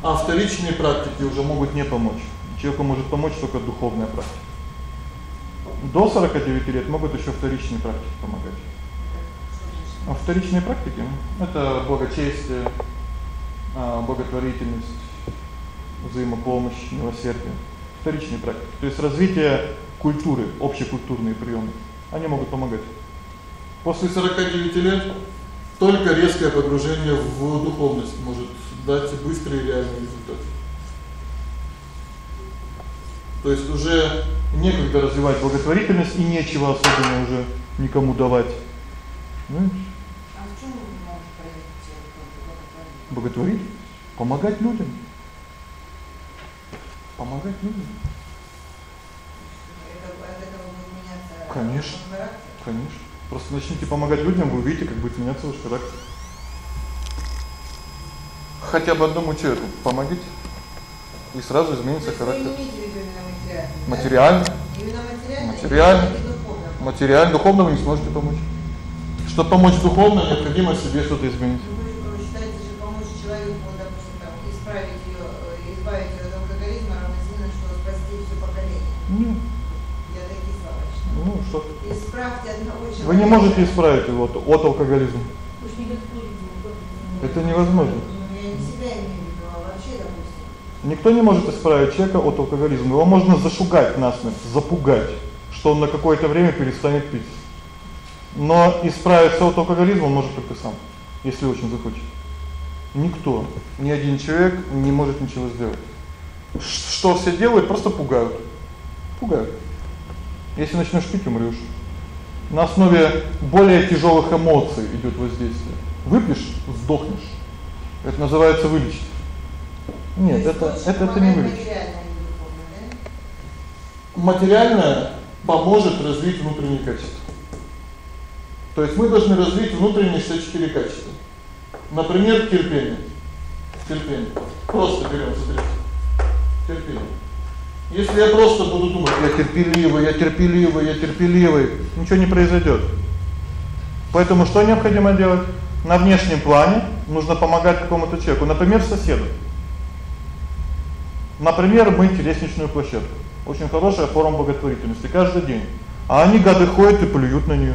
а вторичные практики уже могут не помочь. Человеку может помочь только духовная практика. До 49 лет могут ещё вторичные практики помогать. А вторичные практики это благочестие, а благотворительность, взаимопомощь, милосердие. Вторичные практики. То есть развитие культуры, общекультурные приёмы. Они могут помогать. После 49 лет только резкое погружение в духовность может дать быстрый и реальный результат. То есть уже некогда развивать благотворительность и нечего особенно уже никому давать. Знаешь? А в чем может проявиться благотворительность? Благотворить, помогать людям. Помогать людям. Это от этого будет меняться Конечно. Конечно. Просто начните помогать людям, вы увидите, как будет меняться ваш характер. Хотя бы одному человеку помогите, и сразу изменится характер. Материально? Материально, Именно материально? Духовно? вы не сможете помочь. Чтобы помочь духовно, необходимо себе что-то изменить. Нет. Я такие слова читаю. Ну что? Вы не можете исправить его от, от алкоголизма. Это невозможно. Никто не может исправить человека от алкоголизма. Его можно зашугать насмерть, запугать, что он на какое-то время перестанет пить. Но исправиться от алкоголизма может только сам, если очень захочет. Никто, ни один человек не может ничего сделать. Что все делают? Просто пугают. Пугают. Если начнёшь пить, умрёшь. На основе более тяжёлых эмоций идёт воздействие. Выпьешь сдохнешь. Это называется вылечить. Нет, это это это не вылечить. материально, а? Материальное поможет развить внутренние качества. То есть мы должны развить внутренние все четыре качества. Например, терпение. Терпение. Просто берём, смотрите. Терпение. Если я просто буду думать, я терпеливый, я терпеливый, я терпеливый, ничего не произойдёт. Поэтому что необходимо делать? На внешнем плане нужно помогать какому-то человеку, например, соседу. Например, мыть лестничную площадку. Очень хорошая форма благотворительности каждый день. А они гады ходят и плюют на неё.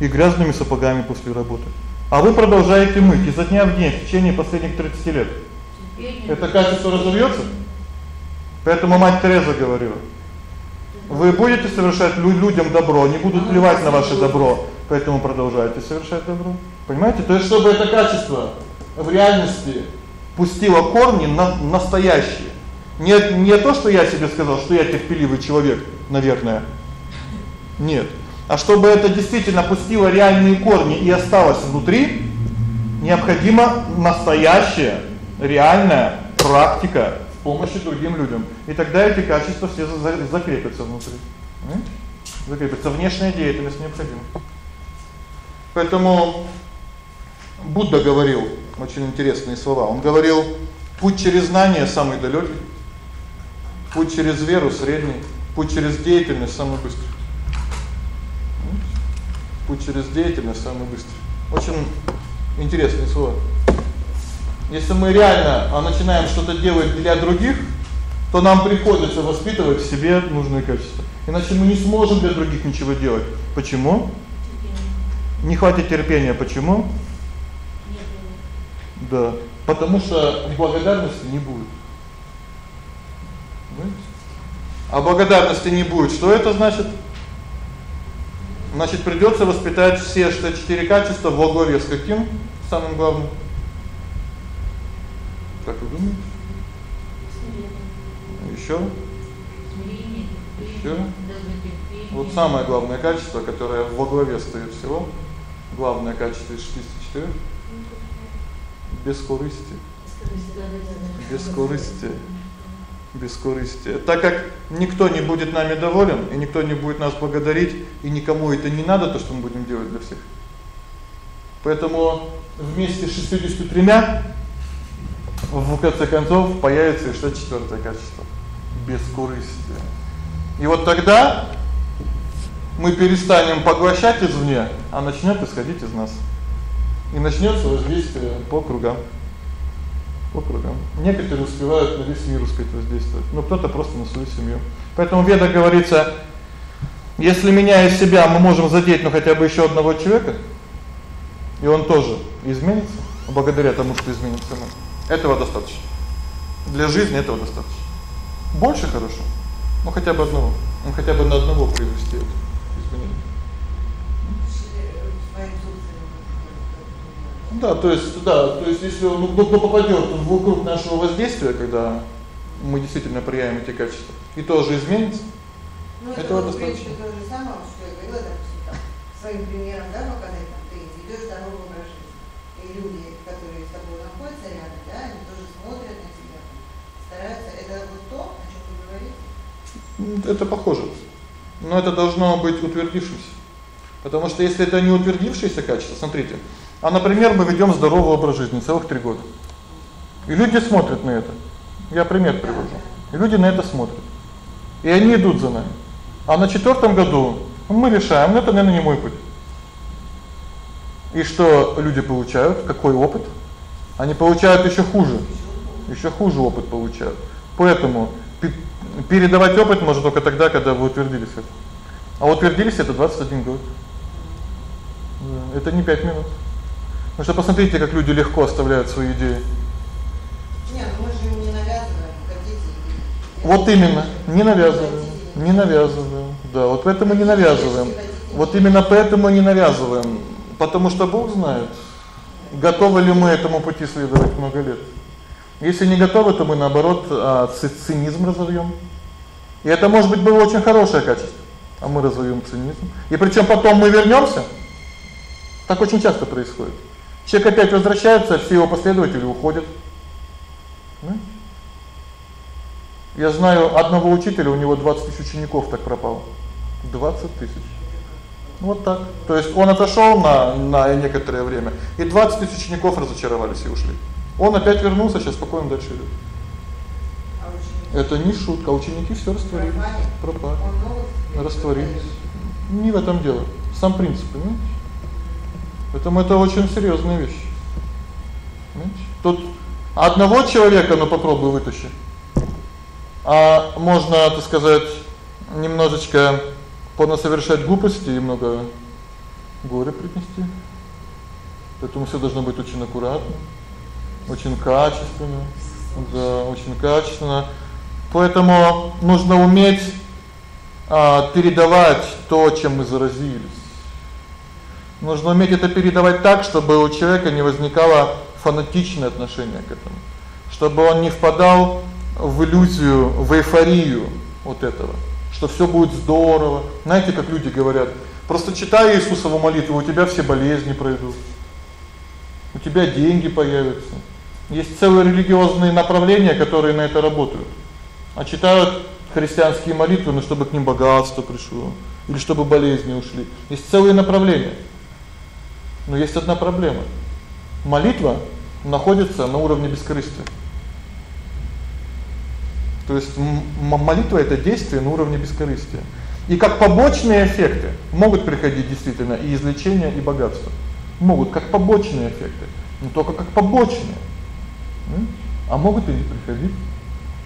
И грязными сапогами после работы. А вы продолжаете мыть изо дня в день в течение последних 30 лет. Это качество разовьётся? Поэтому мать Тереза говорила: вы будете совершать лю- людям добро, они будут плевать на ваше добро, поэтому продолжайте совершать добро. Понимаете? То есть чтобы это качество в реальности пустило корни на настоящие. Не не то, что я себе сказал, что я терпеливый человек, наверное. Нет. А чтобы это действительно пустило реальные корни и осталось внутри, необходима настоящая, реальная практика помощи другим людям. И тогда эти качества все за- за- закрепятся внутри. Закрепится внешняя деятельность необходима. Поэтому Будда говорил очень интересные слова. Он говорил: "Путь через знание самый далёкий, путь через веру средний, путь через деятельность самый быстрый". Путь через деятельность самый быстрый. Очень интересные слова. Если мы реально а начинаем что-то делать для других, то нам приходится воспитывать в себе нужные качества. Иначе мы не сможем для других ничего делать. Почему? Не хватит терпения. Почему? Да, потому что благодарности не будет. Понимаете? А благодарности не будет. Что это значит? Значит, придётся воспитать все четыре качества во главе с каким самым главным? Как вы думаете? Ещё? Ещё? Вот самое главное качество, которое во главе стоит всего, главное качество из 64 бескорыстие. Бескорыстие. Бескорыстие. Так как никто не будет нами доволен, и никто не будет нас благодарить, и никому это не надо то, что мы будем делать для всех. Поэтому вместе с 63 в конце концов появится еще четвёртое качество бескорыстие. И вот тогда мы перестанем поглощать извне, а начнёт исходить из нас. И начнётся воздействие по кругам. По кругам. Некоторые успевают на весь мир успеть воздействовать, но кто-то просто на свою семью. Поэтому в Ведах говорится: если меня и себя мы можем задеть, ну хотя бы ещё одного человека, и он тоже изменится благодаря тому, что изменится мы. Этого достаточно. Для жизни этого достаточно. Больше хорошо. Ну хотя бы одного. Ну хотя бы на одного привести это изменение. Да, то есть, да, то есть если он ну, попадёт в круг нашего воздействия, когда мы действительно проявим эти качества, и тоже изменится. Ну это вот, достаточно. то же самое, что я говорила, там, своим примером, да, показать, там, ты ведёшь здоровый образ жизни. И люди, которые с тобой находятся рядом, да, они тоже смотрят на тебя, стараются. Это вот то, о чём вы говорите? Это похоже. Но это должно быть утвердившимся. Потому что если это не утвердившееся качество, смотрите. А, например, мы ведём здоровый образ жизни целых 3 года. И люди смотрят на это. Я пример привожу. И люди на это смотрят. И они идут за нами. А на четвёртом году мы решаем, ну это, наверное, не мой путь. И что люди получают? Какой опыт? Они получают ещё хуже. Ещё хуже опыт получают. Поэтому передавать опыт можно только тогда, когда вы утвердились это. А утвердились это 21 год. Это не 5 минут. Потому что посмотрите, как люди легко оставляют свои идеи. Не, ну мы же им не навязываем, хотите. Вот именно, не навязываем. Не навязываем. Да, вот поэтому не навязываем. Вот именно поэтому не навязываем, потому что Бог знает, готовы ли мы этому пути следовать много лет. Если не готовы, то мы наоборот а, цинизм разовьём. И это может быть было очень хорошее качество, а мы разовьём цинизм. И причём потом мы вернёмся. Так очень часто происходит. Человек опять возвращается, все его последователи уходят. Да? Я знаю одного учителя, у него 20 тысяч учеников так пропало. 20 тысяч. Вот так. То есть он отошёл на на некоторое время, и 20 тысяч учеников разочаровались и ушли. Он опять вернулся, сейчас спокойно дальше идёт. А Это не шутка, а ученики всё растворились, пропали. Растворились. Не в этом дело. Сам принцип, понимаете? Поэтому это очень серьёзная вещь. Понимаете? Тут одного человека, ну попробуй вытащи. А можно, так сказать, немножечко понасовершать глупости и много горя принести. Поэтому всё должно быть очень аккуратно, очень качественно. Да, очень качественно. Поэтому нужно уметь а передавать то, чем мы заразились. Нужно уметь это передавать так, чтобы у человека не возникало фанатичное отношение к этому, чтобы он не впадал в иллюзию, в эйфорию вот этого, что всё будет здорово. Знаете, как люди говорят: "Просто читай Иисусову молитву, у тебя все болезни пройдут. У тебя деньги появятся". Есть целые религиозные направления, которые на это работают. А читают христианские молитвы, ну чтобы к ним богатство пришло или чтобы болезни ушли. Есть целые направления. Но есть одна проблема. Молитва находится на уровне бескорыстия. То есть молитва это действие на уровне бескорыстия. И как побочные эффекты могут приходить действительно и излечение, и богатство. Могут как побочные эффекты, но только как побочные. А могут и не приходить.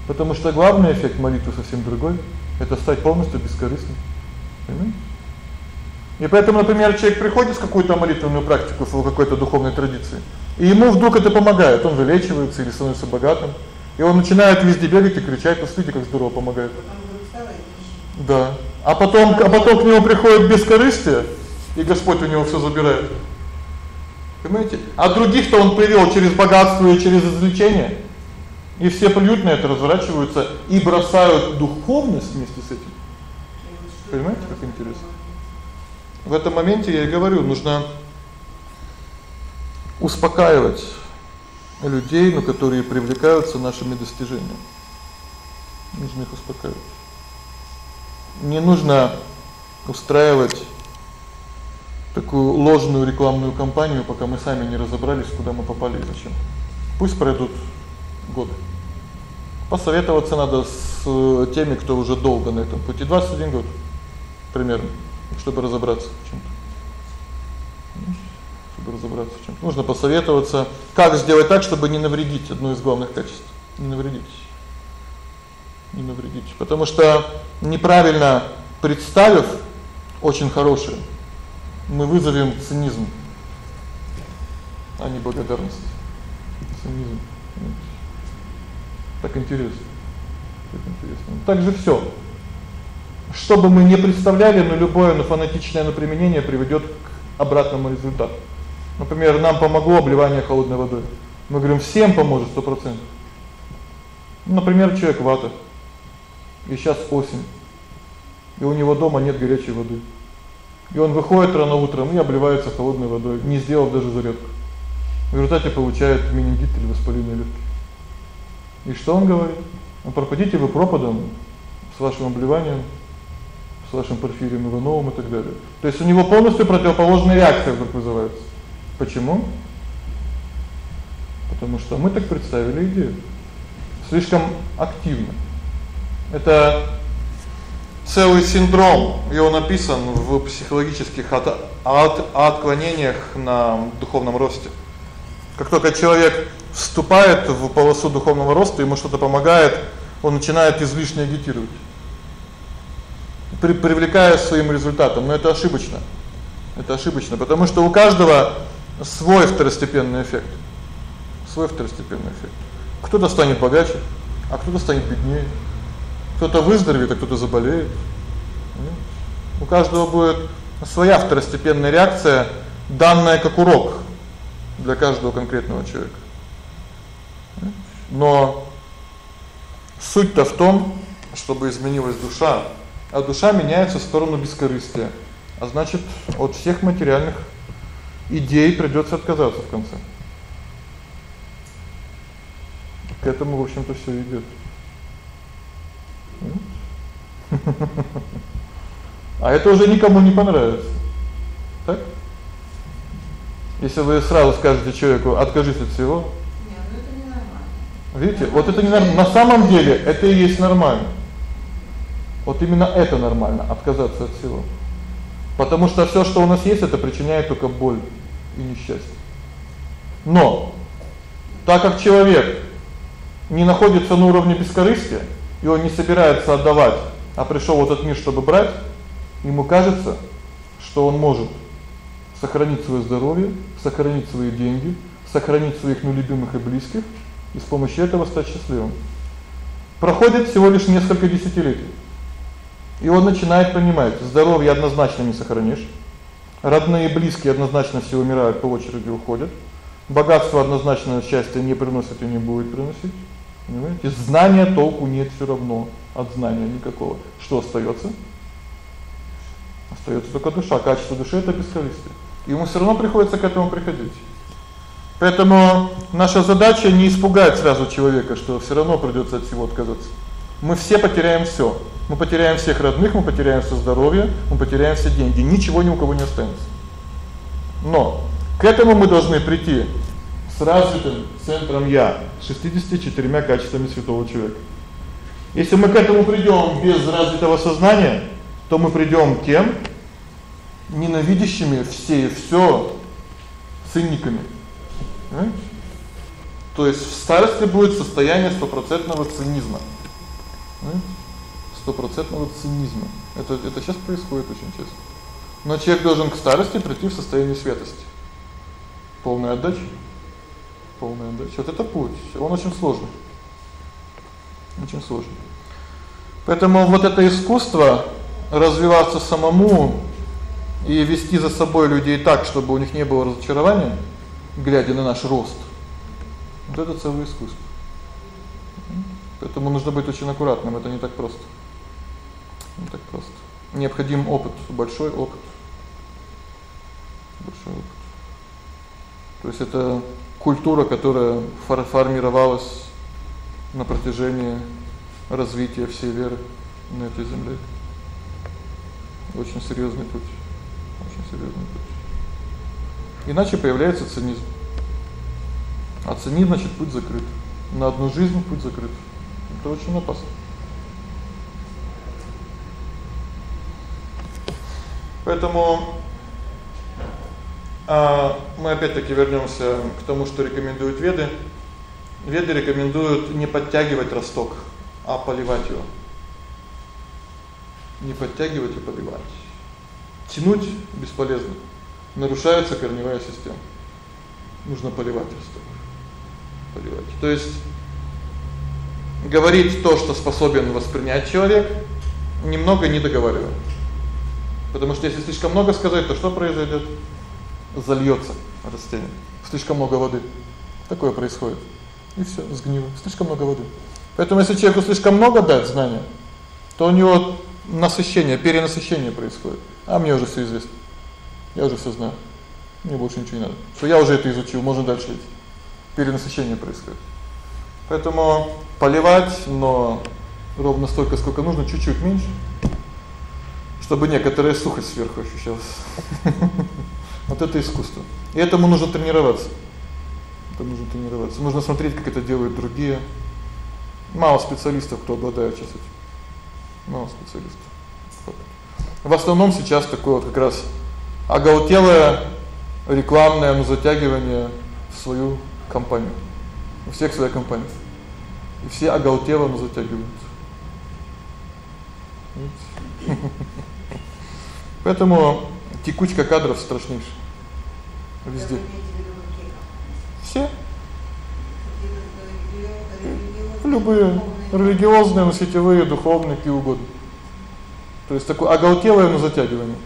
Потому что главный эффект молитвы совсем другой это стать полностью бескорыстным. Понимаете? И поэтому, например, человек приходит с какой-то молитвенную практику в какой-то духовной традиции, и ему вдруг это помогает, он вылечивается или становится богатым. И он начинает везде бегать и кричать: "Посмотрите, как здорово помогает". Да. А потом, а потом к нему приходит бескорыстие, и Господь у него всё забирает. Понимаете? А других-то он привёл через богатство и через извлечение. И все плюют на это, разворачиваются и бросают духовность вместе с этим. Понимаете, как интересно? В этом моменте я и говорю, нужно успокаивать людей, ну, которые привлекаются нашими достижениями. Нужно их успокаивать. Не нужно устраивать такую ложную рекламную кампанию, пока мы сами не разобрались, куда мы попали и зачем. Пусть пройдут годы. Посоветоваться надо с э, теми, кто уже долго на этом пути, 21 год примерно, чтобы разобраться в чём-то чтобы разобраться в чём. Нужно посоветоваться, как сделать так, чтобы не навредить одно из главных качеств. Не навредить. Не навредить, потому что неправильно представив очень хорошее, мы вызовем цинизм, а не благодарность. Цинизм. Так интересно. Так интересно. Так же всё. Что бы мы ни представляли, но любое но фанатичное на применение приведёт к обратному результату. Например, нам помогло обливание холодной водой. Мы говорим, всем поможет 100%. Например, человек вата. И сейчас осень. И у него дома нет горячей воды. И он выходит рано утром и обливается холодной водой, не сделав даже зарядку. В результате получает менингит или воспаление легких. И что он говорит? Ну пропадите вы пропадом с вашим обливанием, с вашим порфирием Ивановым и так далее. То есть у него полностью противоположная реакция вдруг вызывается. Почему? Потому что мы так представили идею. Слишком активно. Это целый синдром, и он описан в психологических от, от отклонениях на духовном росте. Как только человек вступает в полосу духовного роста, ему что-то помогает, он начинает излишне агитировать. При привлекая своим результатом, но это ошибочно. Это ошибочно, потому что у каждого свой второстепенный эффект. Свой второстепенный эффект. Кто-то станет богаче, а кто-то станет беднее. Кто-то выздоровеет, а кто-то заболеет. У каждого будет своя второстепенная реакция, данная как урок для каждого конкретного человека. Но суть-то в том, чтобы изменилась душа, а душа меняется в сторону бескорыстия. А значит, от всех материальных идей придётся отказаться в конце. К этому, в общем-то, всё идёт. А это уже никому не понравится. Так? Если вы сразу скажете человеку: "Откажись от всего". Нет, ну это не нормально. Видите? Вот это не нормально. На самом деле это и есть нормально. Вот именно это нормально отказаться от всего. Потому что всё, что у нас есть, это причиняет только боль и несчастье. Но так как человек не находится на уровне бескорыстия, и он не собирается отдавать, а пришёл в этот мир, чтобы брать, ему кажется, что он может сохранить своё здоровье, сохранить свои деньги, сохранить своих любимых и близких и с помощью этого стать счастливым. Проходит всего лишь несколько десятилетий. И он начинает понимать, здоровье однозначно не сохранишь. Родные и близкие однозначно все умирают, по очереди уходят. Богатство однозначно счастья не приносит и не будет приносить. Понимаете? Знания толку нет всё равно от знания никакого. Что остаётся? Остаётся только душа. Качество души это бескорыстие. Ему всё равно приходится к этому приходить. Поэтому наша задача не испугать сразу человека, что всё равно придётся от всего отказаться. Мы все потеряем всё. Мы потеряем всех родных, мы потеряем всё здоровье, мы потеряем все деньги, ничего ни у кого не останется. Но к этому мы должны прийти с развитым центром я, 64 качествами святого человека. Если мы к этому придём без развитого сознания, то мы придём тем ненавидящими все и всё циниками. Понимаете? То есть в старости будет состояние стопроцентного цинизма. Стопроцентного цинизма. Это это сейчас происходит очень часто. Но человек должен к старости прийти в состояние святости. Полная отдача. Полная отдача. Вот это путь. Он очень сложный. Очень сложный. Поэтому вот это искусство развиваться самому и вести за собой людей так, чтобы у них не было разочарования, глядя на наш рост. Вот это целое искусство. Поэтому нужно быть очень аккуратным, это не так просто. Не так просто. Необходим опыт, большой опыт. Большой опыт. То есть это культура, которая формировалась на протяжении развития всей веры на этой земле. Очень серьёзный путь. Очень серьёзный путь. Иначе появляется цинизм. А цинизм значит путь закрыт. На одну жизнь путь закрыт. Это очень опасно. Поэтому а мы опять-таки вернёмся к тому, что рекомендуют веды. Веды рекомендуют не подтягивать росток, а поливать его. Не подтягивать, а поливать. Тянуть бесполезно. Нарушается корневая система. Нужно поливать росток. Поливать. То есть говорить то, что способен воспринять человек, немного не договаривая. Потому что если слишком много сказать, то что произойдет? Зальётся растение. Слишком много воды. Такое происходит. И всё, сгнило. Слишком много воды. Поэтому если человеку слишком много дать знания, то у него насыщение, перенасыщение происходит. А мне уже всё известно. Я уже всё знаю. Мне больше ничего не надо. Что я уже это изучил, можно дальше идти. Перенасыщение происходит. Поэтому поливать, но ровно столько, сколько нужно, чуть-чуть меньше, чтобы некоторая сухость сверху ощущалась. <laughs> Вот это искусство. И этому нужно тренироваться. Это нужно тренироваться. Нужно смотреть, как это делают другие. Мало специалистов, кто обладает сейчас этим. Мало специалистов. В основном сейчас такое вот как раз оголтелое рекламное, ну, затягивание в свою компанию. У всех своя компания. И все оголтело, но затягивают. <laughs> Поэтому текучка кадров страшнейшая. Везде. Все. Любые религиозные, сетевые, духовные, какие угодно. То есть такое оголтелое на затягивание.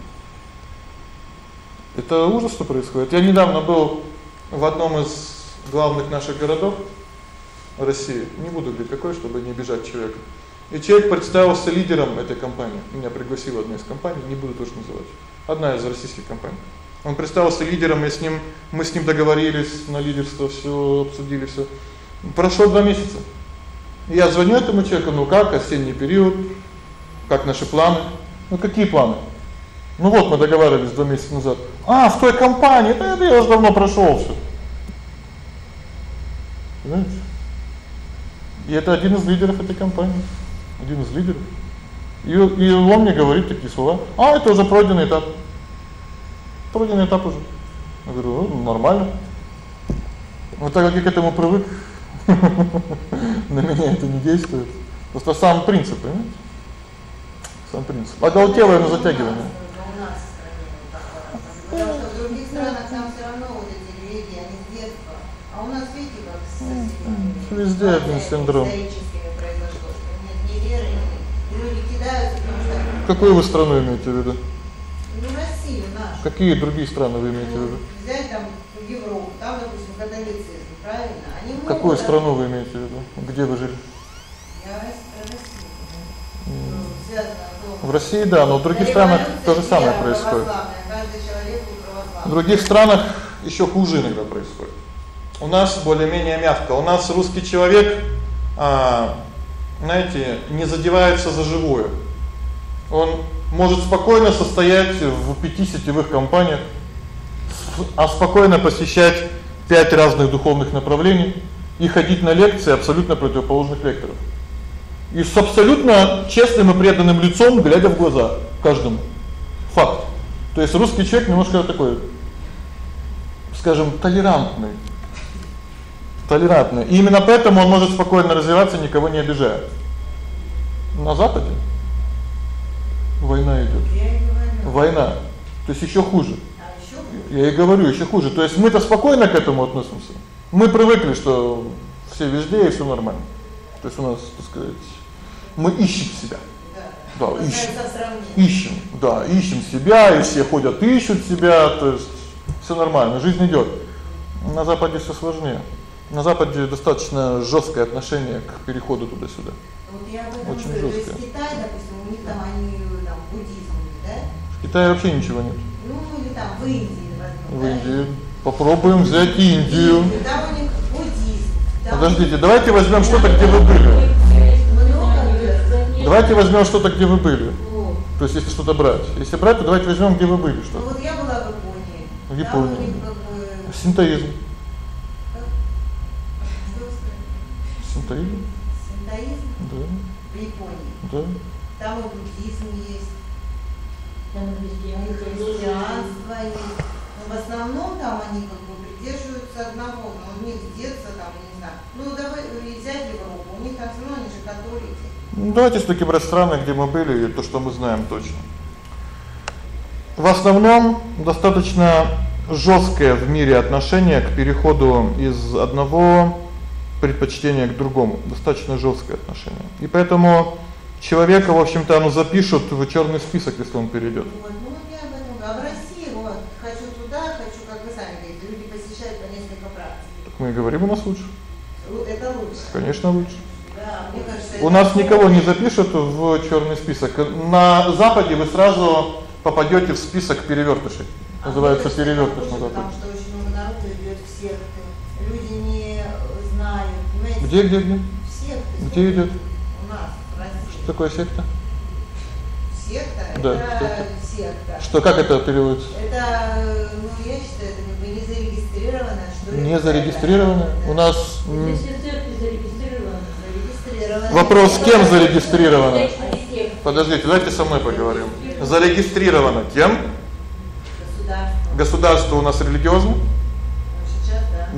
Это ужас, что происходит. Я недавно был в одном из главных наших городов России. Не буду говорить какой, чтобы не обижать человека. И человек представился лидером этой компании. Меня пригласила одна из компаний, не буду точно называть. Одна из российских компаний. Он представился лидером, и с ним мы с ним договорились на лидерство, всё обсудили всё. Прошло 2 месяца. Я звоню этому человеку: "Ну как, осенний период? Как наши планы?" "Ну какие планы?" "Ну вот мы договаривались 2 месяца назад". "А, в той компании, да это я уже давно прошёл всё". Понимаете? И это один из лидеров этой компании. Один из лидеров. И и он мне говорит такие слова: "А, это уже пройденный этап". Пройденный этап уже. Я говорю: "Ну, нормально". Вот так как я к этому привык, <laughs> на меня это не действует. Просто сам принцип, понимаете? Сам принцип. Оголтелое на затягивание. Потому что в других странах там всё равно вот эти религии, они с детства. А у нас видите, как с соседями. Везде один синдром. Историческими произошло, что нет ни веры, ни люди кидаются, потому что Какую вы страну имеете в виду? Ну Россию нашу. Какие другие страны вы имеете в Ну, виду? взять там Европу, там, допустим, католицизм, правильно? Они могут Какую страну вы имеете в виду? Где вы жили? Я Рос- Россия. Ну, с В России, да, но в других странах то же самое происходит. В других странах ещё хуже иногда происходит. У нас более-менее мягко. У нас русский человек, а, знаете, не задевается за живое. Он может спокойно состоять в пяти сетевых компаниях, а спокойно посещать пять разных духовных направлений и ходить на лекции абсолютно противоположных лекторов. И с абсолютно честным и преданным лицом, глядя в глаза каждому. Факт. То есть русский человек немножко такой скажем, толерантный. Толерантный. И именно поэтому он может спокойно развиваться, никого не обижая. На западе война идёт. Война. То есть ещё хуже. А Я и говорю, ещё хуже. То есть мы-то спокойно к этому относимся. Мы привыкли, что все везде и всё нормально. То есть у нас, так сказать, мы ищем себя. да. Да, ищем. Ищем. Да, ищем себя, и все ходят ищут себя, то есть всё нормально, жизнь идёт. На западе всё сложнее. На западе достаточно жёсткое отношение к переходу туда-сюда. Вот я об этом Очень говорю. То жёстко. есть Китай, допустим, у них там они? В Китае вообще ничего нет. Ну или там в Индии возьмем. В да? Индии попробуем взять Индию. Там у них буддизм. Подождите, давайте возьмем что-то, где вы были. Давайте возьмем что-то, где вы были. То есть если что-то брать. Если брать, то давайте возьмем, где вы были, Ну что. вот я была в Японии. В Японии. бы... Синтоизм. Синтоизм? Синтоизм Да. в Японии. Да. Там и буддизм есть, Там христианство. христианство есть. Но в основном там они как бы придерживаются одного. Но у них с детства там, я не знаю. Ну давай э, взять Европу. У них там все равно они же католики. Ну, давайте всё-таки брать страны, где мы были, и то, что мы знаем точно. В основном достаточно жёсткое в мире отношение к переходу из одного предпочтения к другому. Достаточно жёсткое отношение. И поэтому человека, в общем-то, оно запишут в чёрный список, если он перейдёт. Вот, ну вот я об этом говорю. А в России вот хочу туда, хочу, как вы сами говорите, люди посещают по несколько практик. Так мы и говорим, у нас лучше. Это лучше. Конечно, лучше. Да, мне кажется, У нас никого не запишут в чёрный список. На западе вы сразу попадёте в список перевёртышей. А Называется перевёртыш на западе. Потому что очень много народу идет в секты. Люди не знают, понимаете? Где где где? В секты. Где идёт? У нас, в России. Что такое секта? Секта Да, это секта. Что как это переводится? Это, э, ну, я считаю, это как бы не зарегистрировано, что Не это зарегистрировано. да. У нас м, Если церкви зарегистрированы, зарегистрировано. вопрос, с кем зарегистрировано? Подождите, давайте со мной поговорим. Зарегистрировано кем? Государство. Государство у нас религиозно? Ну, сейчас, да.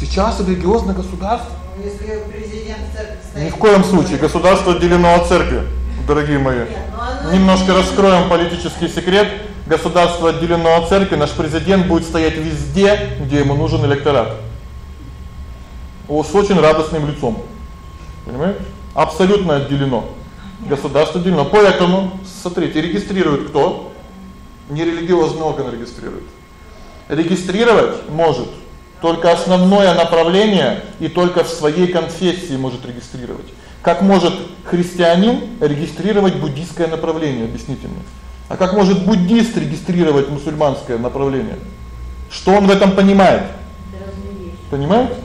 Сейчас религиозное государство? Ну, если президент церкви стоит... Ни в коем случае государство отделено от церкви, дорогие мои. Нет, ну оно Немножко не- раскроем политический секрет. Государство отделено от церкви, наш президент будет стоять везде, где ему нужен электорат. О, с очень радостным лицом. Понимаете? Абсолютно отделено. Государство отделено. Поэтому, смотрите, регистрирует кто? Нерелигиозный орган регистрирует. Регистрировать может только основное направление и только в своей конфессии может регистрировать. Как может христианин регистрировать буддийское направление, объясните мне? А как может буддист регистрировать мусульманское направление? Что он в этом понимает? Понимаете?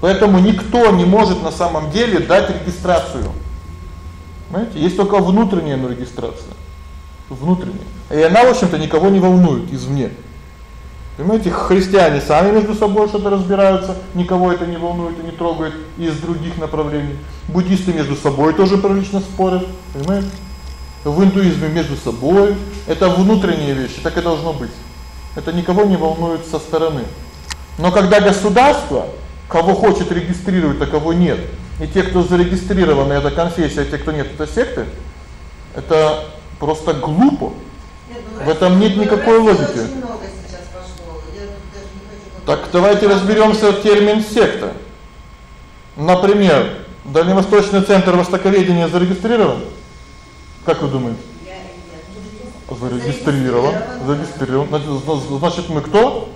Поэтому никто не может на самом деле дать регистрацию. Понимаете? Есть только внутренняя ну, регистрация. Внутренняя. И она, в общем-то, никого не волнует извне. Понимаете, христиане сами между собой что-то разбираются, никого это не волнует и не трогает из других направлений. Буддисты между собой тоже прилично спорят, понимаете? В индуизме между собой это внутренние вещи, так и должно быть. Это никого не волнует со стороны. Но когда государство кого хочет регистрировать, а кого нет, и те, кто зарегистрированы, это конфессия, а те, кто нет, это секты, это просто глупо. Нет, ну, В этом нет никакой логики. Очень много сейчас пошло. Я тут даже не хочу Так давайте разберёмся в термин секта. Например, Дальневосточный центр востоковедения зарегистрирован? Как вы думаете? Зарегистрирован. Зарегистрирован. Значит, мы кто?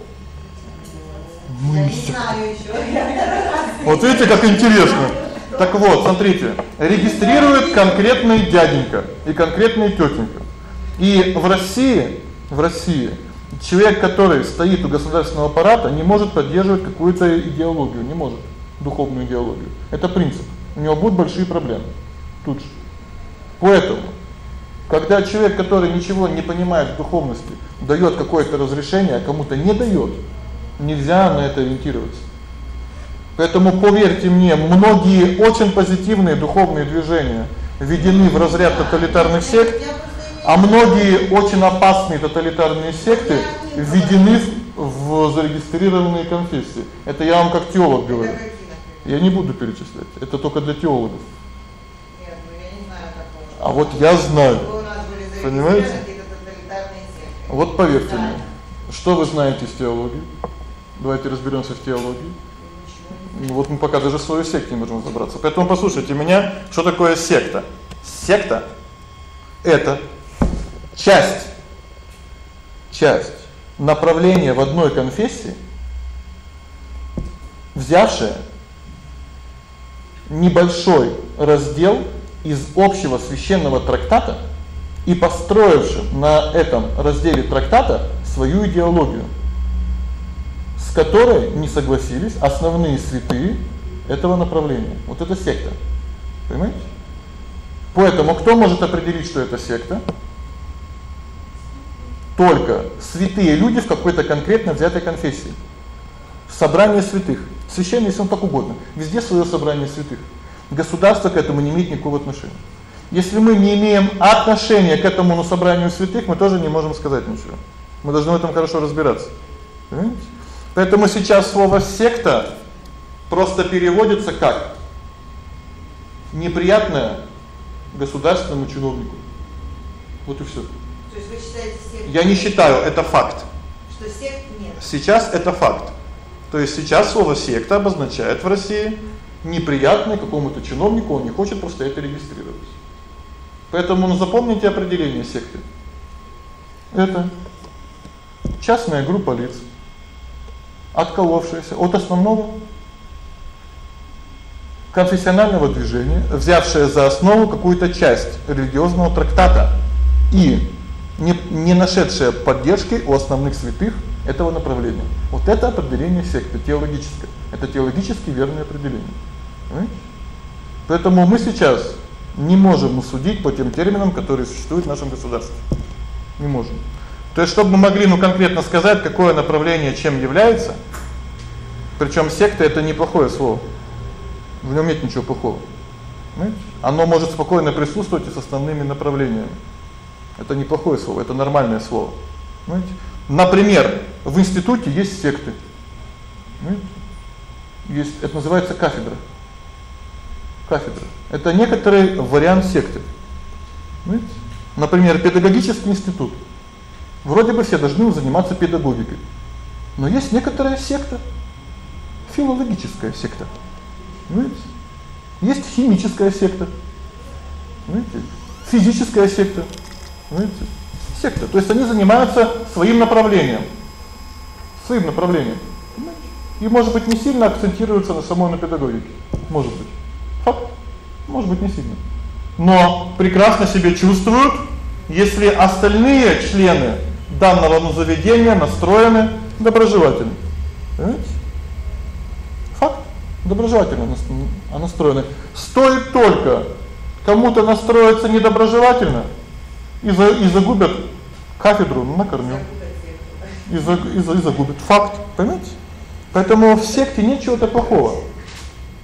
я не знаю еще. Вот видите, как интересно. Так вот, смотрите, регистрирует конкретный дяденька и конкретная тётенька. И в России, в России человек, который стоит у государственного аппарата, не может поддерживать какую-то идеологию, не может духовную идеологию. Это принцип. У него будут большие проблемы. Тут же. Поэтому когда человек, который ничего не понимает в духовности, даёт какое-то разрешение, а кому-то не даёт, нельзя на это ориентироваться. Поэтому поверьте мне, многие очень позитивные духовные движения введены в разряд тоталитарных сект, а многие очень опасные тоталитарные секты введены в зарегистрированные конфессии. Это я вам как теолог говорю. Я не буду перечислять. Это только для теологов. Нет, ну я не знаю такого. А вот я знаю. Понимаете? Вот поверьте мне. Что вы знаете из теологии? Давайте разберёмся в теологии. Ну вот мы пока даже в своей секте не можем разобраться. Поэтому послушайте меня, что такое секта? Секта это часть часть направления в одной конфессии, взявшая небольшой раздел из общего священного трактата и построившая на этом разделе трактата свою идеологию, с которой не согласились основные святые этого направления. Вот это секта. Понимаете? Поэтому кто может определить, что это секта? Только святые люди в какой-то конкретно взятой конфессии. Собрание святых. Священный, если он так угодно. Везде своё собрание святых. Государство к этому не имеет никакого отношения. Если мы не имеем отношения к этому на собранию святых, мы тоже не можем сказать ничего. Мы должны в этом хорошо разбираться. Понимаете? Поэтому сейчас слово секта просто переводится как неприятное государственному чиновнику. Вот и всё. Считаете? Я не считаю, это факт. Что сект нет. Сейчас это факт. То есть сейчас слово секта обозначает в России неприятное какому-то чиновнику, он не хочет просто это регистрировать. Поэтому ну запомните определение секты. Это частная группа лиц, отколовшаяся от основного конфессионального движения, взявшая за основу какую-то часть религиозного трактата и не не нашедшая поддержки у основных святых этого направления. Вот это определение секты теологическое. Это теологически верное определение. Понимаете? Поэтому мы сейчас не можем судить по тем терминам, которые существуют в нашем государстве. Не можем. То есть чтобы мы могли ну конкретно сказать, какое направление чем является, причём секта это неплохое слово. В нём нет ничего плохого. Понимаете? Оно может спокойно присутствовать и с основными направлениями. Это неплохое слово, это нормальное слово. Понимаете? Например, в институте есть секты. Понимаете? Есть, это называется кафедра. Кафедра. Это некоторый вариант секты. Понимаете? Например, педагогический институт. Вроде бы все должны заниматься педагогикой. Но есть некоторая секта. Филологическая секта. Понимаете? Есть химическая секта. Понимаете? Физическая секта. Понимаете? Секта. То есть они занимаются своим направлением. Своим направлением. И может быть не сильно акцентируются на самой на педагогике. Может быть. Факт. Может быть не сильно. Но прекрасно себя чувствуют, если остальные члены данного заведения настроены доброжелательно. Понимаете? Факт. Доброжелательно настроены. Стоит только кому-то настроиться недоброжелательно, и за и загубят кафедру на корню. И за и, за, и загубят факт, понимаете? Поэтому в секте нет чего-то плохого.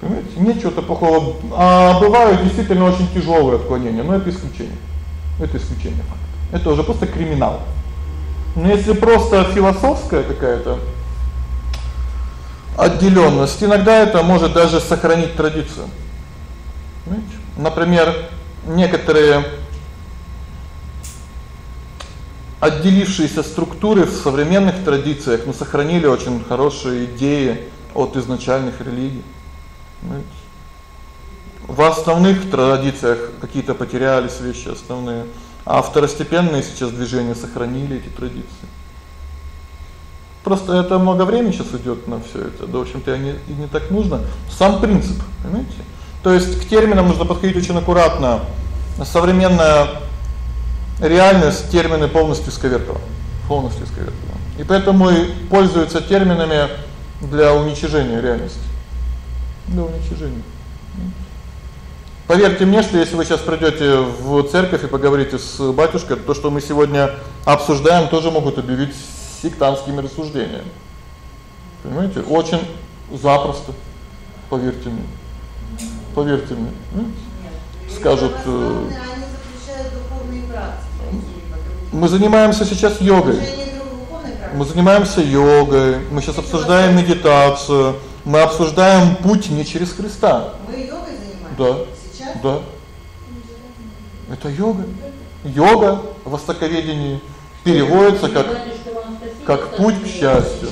Понимаете? Нет чего-то плохого. А бывают действительно очень тяжелые отклонения, но это исключение. Это исключение. Это уже просто криминал. Но если просто философская какая-то отделённость, иногда это может даже сохранить традицию. Понимаете? Например, некоторые отделившиеся структуры в современных традициях, но сохранили очень хорошие идеи от изначальных религий. Понимаете? В основных традициях какие-то потерялись вещи основные, а второстепенные сейчас движения сохранили эти традиции. Просто это много времени сейчас идёт на всё это. Да, в общем-то, не и не так нужно. Сам принцип, понимаете? То есть к терминам нужно подходить очень аккуратно. Современная реальность термины полностью исковеркала. Полностью исковеркала. И поэтому и пользуются терминами для уничижения реальности. Для уничижения. Поверьте мне, что если вы сейчас придёте в церковь и поговорите с батюшкой, то, что мы сегодня обсуждаем, тоже могут объявить сектантскими рассуждениями. Понимаете? Очень запросто. Поверьте мне. Поверьте мне. Скажут э, мы занимаемся сейчас йогой. Мы занимаемся йогой. Мы сейчас обсуждаем медитацию. Мы обсуждаем путь не через Христа. Мы йогой занимаемся. Да. Сейчас? Да. Это йога. Йога в востоковедении переводится как как путь к счастью.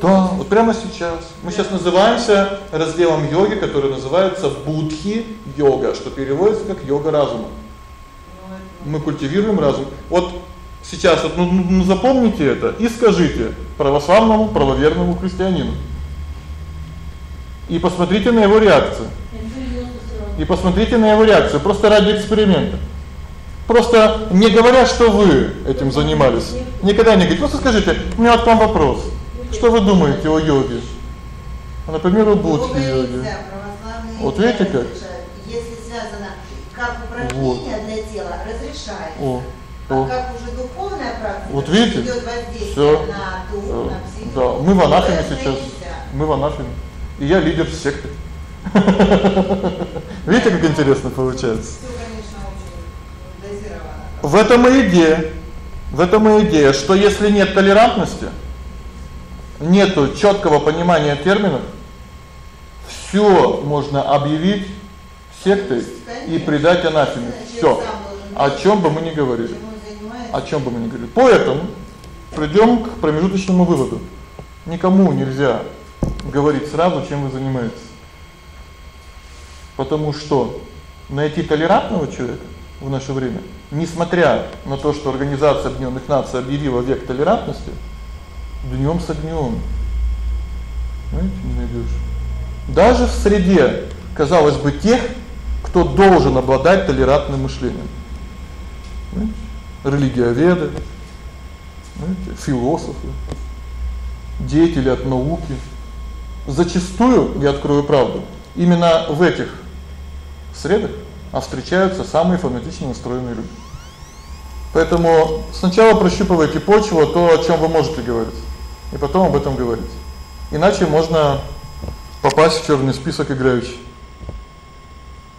Да, вот прямо сейчас. Мы сейчас называемся разделом йоги, который называется будхи йога, что переводится как йога разума. Мы культивируем разум. Вот сейчас вот ну, ну запомните это и скажите православному правоверному христианину. И посмотрите на его реакцию. И посмотрите на его реакцию просто ради эксперимента. Просто не говоря, что вы этим занимались. Никогда не говорите. Просто скажите: "У меня к вам вопрос. Что вы думаете о йоге?" А, например, о будхи йоге. Вот видите как? Связано как упражнение вот. для тела разрешает. О. А как уже духовная практика, вот видите? идёт воздействие на дух, на психику. Да, мы в анафеме сейчас. Мы в анафеме. И я лидер секты. <laughs> Видите, как интересно получается? В этом и идея. В этом и идея, что если нет толерантности, нету чёткого понимания терминов, всё можно объявить сектой и предать анафеме. Всё. О чём бы мы ни говорили. О чём бы мы ни говорили. Поэтому придём к промежуточному выводу. Никому нельзя говорить сразу, чем вы занимаетесь. Потому что найти толерантного человека в наше время, несмотря на то, что Организация Объединённых Наций объявила век толерантности, днём с огнём. Знаете, не найдёшь. Даже в среде, казалось бы, тех, кто должен обладать толерантным мышлением. Знаете? Религиоведы, знаете, философы, деятели от науки. Зачастую, я открою правду, именно в этих средах а встречаются самые фанатично настроенные люди. Поэтому сначала прощупывайте почву, то, о чём вы можете говорить, и потом об этом говорить. Иначе можно попасть в чёрный список играющих.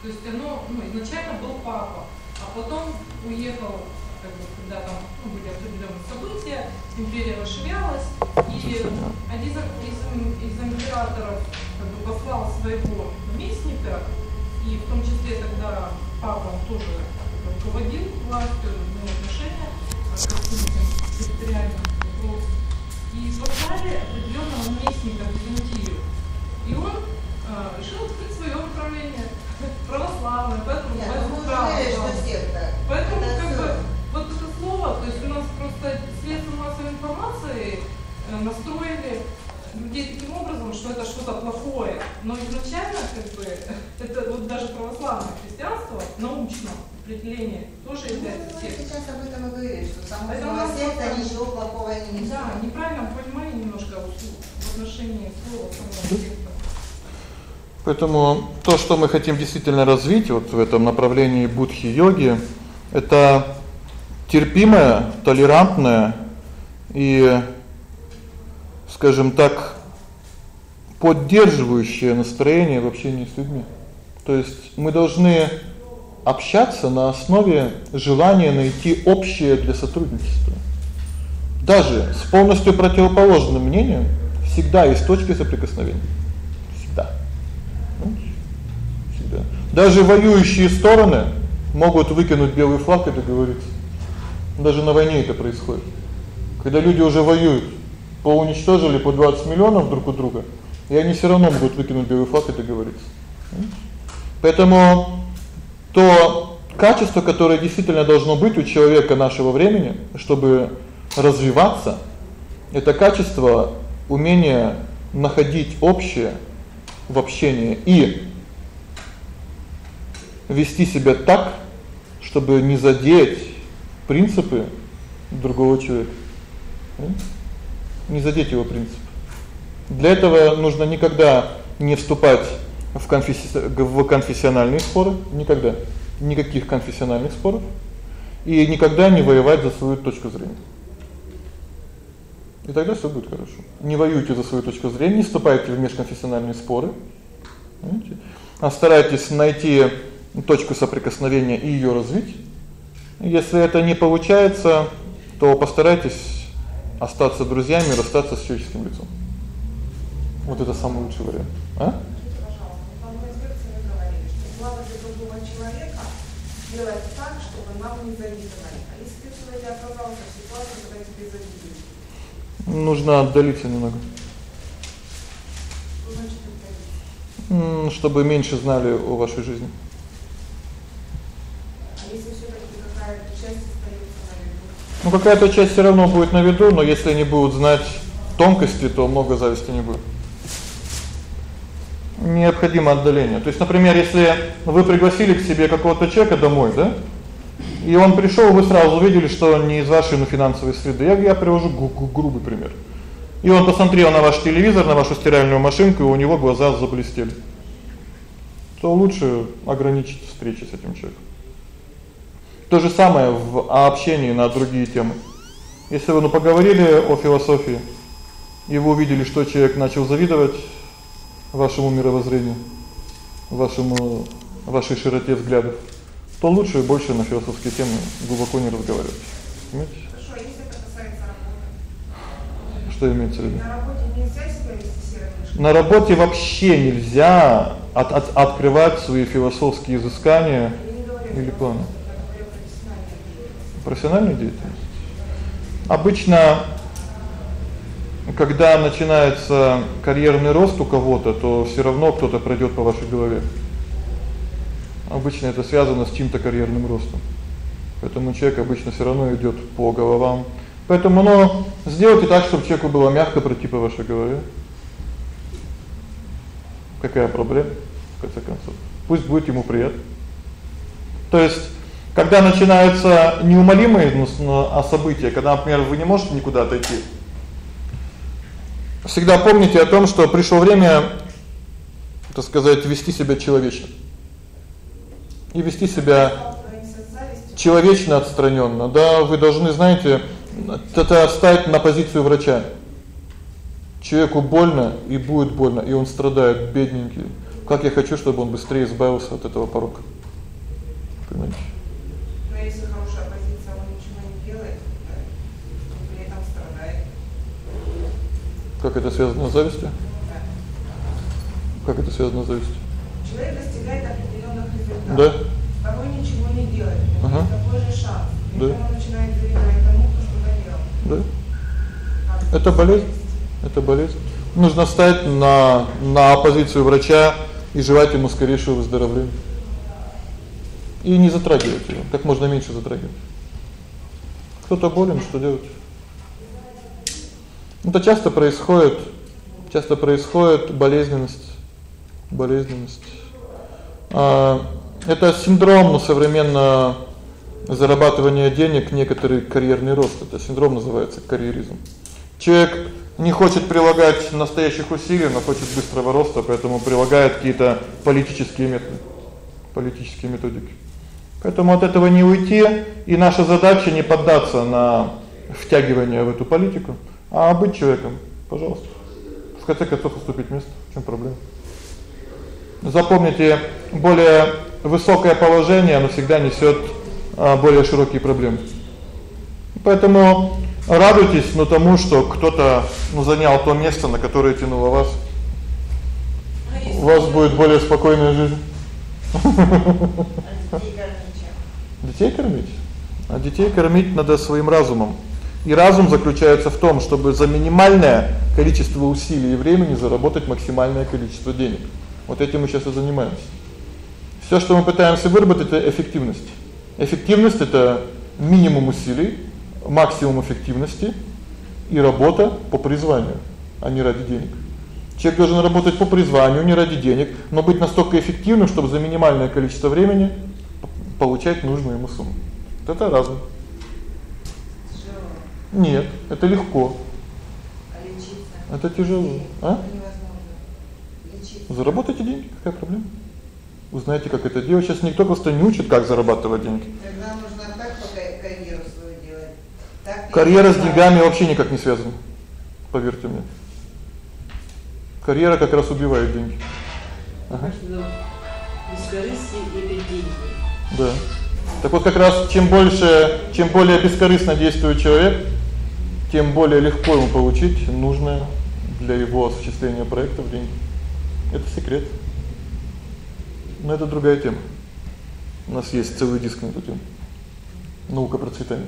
То есть оно ну, изначально был папа, а потом уехал, как бы, когда там ну, были определенные события, империя расширялась, и один из, из, императоров как бы, послал своего наместника, и в том числе тогда папа тоже руководил властью, имел отношения к каким-то территориальным вопросам и послали определенного наместника в Византию. И он э, решил открыть свое направление <laughs> православное, поэтому Нет, поэтому ну, право. Поэтому это как бы вот это слово, то есть у нас просто средства массовой информации э, настроили людей таким образом, что это что-то плохое. Но изначально, как бы, <laughs> это вот даже православное христианство научно определение тоже ну, является ну, сейчас об этом и говорили, что само слово секта ничего плохого не несет. Да, неправильно понимание немножко в отношении слова самого секта. Поэтому то, что мы хотим действительно развить вот в этом направлении будхи-йоги, это терпимое, толерантное и скажем так, поддерживающее настроение в общении с людьми. То есть мы должны общаться на основе желания найти общее для сотрудничества. Даже с полностью противоположным мнением всегда есть точки соприкосновения. Всегда. Всегда. Даже воюющие стороны могут выкинуть белый флаг и договориться. Даже на войне это происходит. Когда люди уже воюют, поуничтожили по 20 миллионов друг у друга, и они всё равно могут выкинуть белый флаг и договориться. Поэтому то качество, которое действительно должно быть у человека нашего времени, чтобы развиваться, это качество умения находить общее в общении и вести себя так, чтобы не задеть принципы другого человека не задеть его принцип. Для этого нужно никогда не вступать в конфесси... в конфессиональные споры, никогда. Никаких конфессиональных споров и никогда не воевать за свою точку зрения. И тогда всё будет хорошо. Не воюйте за свою точку зрения, не вступайте в межконфессиональные споры. Понимаете? А старайтесь найти точку соприкосновения и её развить. Если это не получается, то постарайтесь остаться друзьями, расстаться с человеческим лицом. Вот это самый лучший вариант. А? делать так, чтобы нам не завидовали. А если ты сегодня оказался в ситуации, когда тебе завидуют? Нужно отдалиться немного. Значит отдалиться? чтобы меньше знали о вашей жизни. Ну какая-то часть всё равно будет на виду, но если они будут знать тонкости, то много зависти не будет. Необходимо отдаление. То есть, например, если вы пригласили к себе какого-то человека домой, да? И он пришёл, вы сразу увидели, что он не из вашей ну, финансовой среды. Я я привожу грубый пример. И он посмотрел на ваш телевизор, на вашу стиральную машинку, и у него глаза заблестели. То лучше ограничить встречи с этим человеком. То же самое в общении на другие темы. Если вы ну поговорили о философии, и вы увидели, что человек начал завидовать вашему мировоззрению, вашему вашей широте взглядов, то лучше и больше на философские темы глубоко не разговаривать. Понимаете? Хорошо, а если это касается работы? Что имеется в виду? На работе нельзя себя вести? На работе вообще нельзя от, от открывать свои философские изыскания или планы. Профессиональную деятельность. Обычно когда начинается карьерный рост у кого-то, то всё равно кто-то пройдёт по вашей голове. Обычно это связано с чьим-то карьерным ростом. Поэтому человек обычно всё равно идёт по головам. Поэтому, ну, сделайте так, чтобы человеку было мягко пройти по вашей голове. Какая проблема в конце концов? Пусть будет ему приятно. То есть, когда начинаются неумолимые ну, а события, когда, например, вы не можете никуда отойти, всегда помните о том, что пришло время, так сказать, вести себя человечно. И вести себя человечно отстранённо. Да, вы должны, знаете, это ставить на позицию врача. Человеку больно и будет больно, и он страдает, бедненький. Как я хочу, чтобы он быстрее избавился от этого порока. Понимаете? Но если хорошая позиция, он ничего не делает, он при этом страдает. Как это связано с завистью? Как это связано с завистью? Человек достигает определённых результатов. Да. Второй ничего не делает. Ага. такой же. И Да. он начинает завидовать тому, кто что-то делал. Да? Как Это болезнь. Это болезнь. Нужно стать на на позицию врача и желать ему скорейшего выздоровления. И не затрагивать его, как можно меньше затрагивать. Кто-то болен, что делать? Это часто происходит, часто происходит болезненность, болезненность. А это синдром, ну, современно зарабатывания денег, некоторый карьерный рост. Это синдром называется карьеризм. Человек не хочет прилагать настоящих усилий, но хочет быстрого роста, поэтому прилагает какие-то политические методы, политические методики. Поэтому от этого не уйти, и наша задача не поддаться на втягивание в эту политику, а быть человеком. Пожалуйста. В конце концов уступить место. В чём проблема? Запомните, более высокое положение, оно всегда несёт а, более широкие проблемы. Поэтому радуйтесь, но тому, что кто-то, ну, занял то место, на которое тянуло вас. У вас будет более спокойная жизнь. А детей кормить чем? Детей кормить? А детей кормить надо своим разумом. И разум заключается в том, чтобы за минимальное количество усилий и времени заработать максимальное количество денег. Вот этим мы сейчас и занимаемся. Всё, что мы пытаемся выработать это эффективность. Эффективность это минимум усилий, максимум эффективности и работа по призванию, а не ради денег. Человек должен работать по призванию, не ради денег, но быть настолько эффективным, чтобы за минимальное количество времени получать нужную ему сумму. Вот это разум. Нет, это легко. А лечиться? Это тяжело, а? Это невозможно. Лечиться. Заработайте деньги, какая проблема? Узнаете, как это делать. Сейчас никто просто не учит, как зарабатывать деньги. Тогда нужно так пока карьеру свою делать. Так Карьера с деньгами вообще никак не связана. Поверьте мне. Карьера как раз убивает деньги. Ага. Бескорыстие или деньги. Да. Так вот как раз чем больше, чем более бескорыстно действует человек, тем более легко ему получить нужное для его осуществления проектов деньги. Это секрет. Но это другая тема. У нас есть целый диск на эту тему. Наука процветания.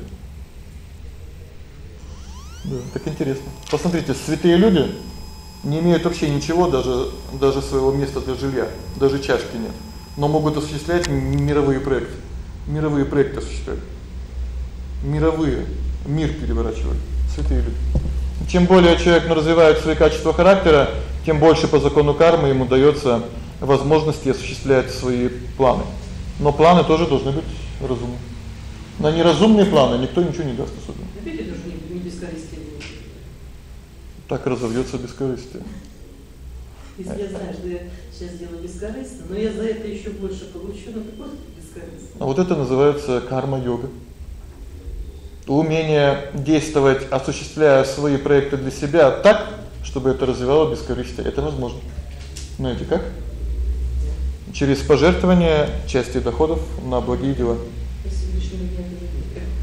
Да, так интересно. Посмотрите, святые люди не имеют вообще ничего, даже даже своего места для жилья, даже чашки нет, но могут осуществлять мировые проекты. Мировые проекты осуществляют. Мировые мир переворачивают святые люди. Чем более человек развивает свои качества характера, тем больше по закону кармы ему даётся возможности осуществлять свои планы. Но планы тоже должны быть разумны. На неразумные планы никто ничего не даст особенно. Опять это уже не, не бескорыстие. Так разовьётся бескорыстие. Если я знаю, что я сейчас делаю бескорыстно, но я за это ещё больше получу, ну какое бескорыстие? А вот это называется карма-йога. Умение действовать, осуществляя свои проекты для себя так, чтобы это развивало бескорыстие. Это возможно. Знаете как? Через пожертвование части доходов на благие дела.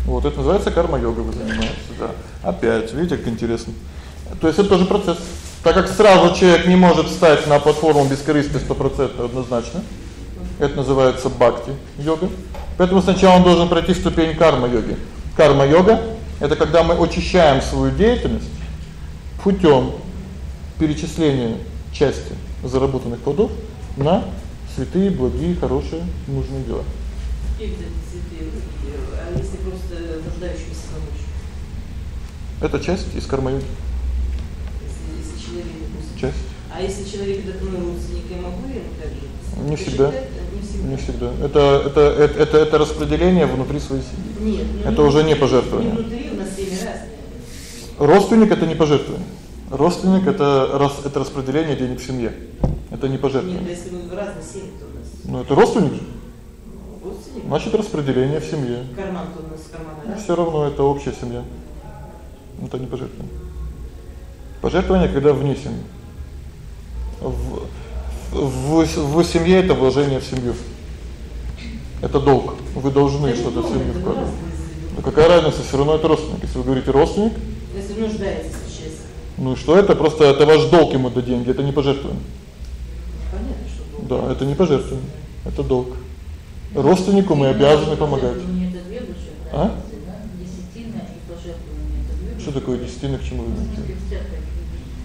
Вот это называется карма-йога, вы занимаетесь, да. Опять, видите, как интересно. То есть это тоже процесс. Так как сразу человек не может встать на платформу бескорыстия 100% однозначно. Это называется бхакти-йога. Поэтому сначала он должен пройти ступень карма-йоги. Карма-йога это когда мы очищаем свою деятельность путём перечисления части заработанных плодов на святые, благие, хорошие, нужные дела. А если просто нуждающимся помочь? Это часть из карма-йоги. Если, если человек, допустим, часть. А если человек это мой родственник, я могу ему также? Не всегда. Не всегда. Это это это это, это распределение внутри своей семьи. Нет, ну, это уже не пожертвование. Внутри у нас семьи разные. Родственник это не пожертвование. Родственник это раз это распределение денег в семье. Это не пожертвование. Нет, если мы в разных семьях, то у нас. Ну это родственник же. Ну, родственник. Значит, распределение в семье. Карман-то у нас карман? Всё равно это общая семья. Это не пожертвование. Пожертвование когда вне семьи. В в в семье это вложение в семью. Это долг. Вы должны что-то в семью вкладывать. Ну какая разница, всё равно это родственник. Если вы говорите родственник, если нуждается сейчас. Ну что это? Просто это ваш долг ему дать деньги, это не пожертвование. Понятно, что долг. Да, это не пожертвование, это долг. Родственнику мы обязаны помогать. А? Что такое десятина, к чему вы ведете?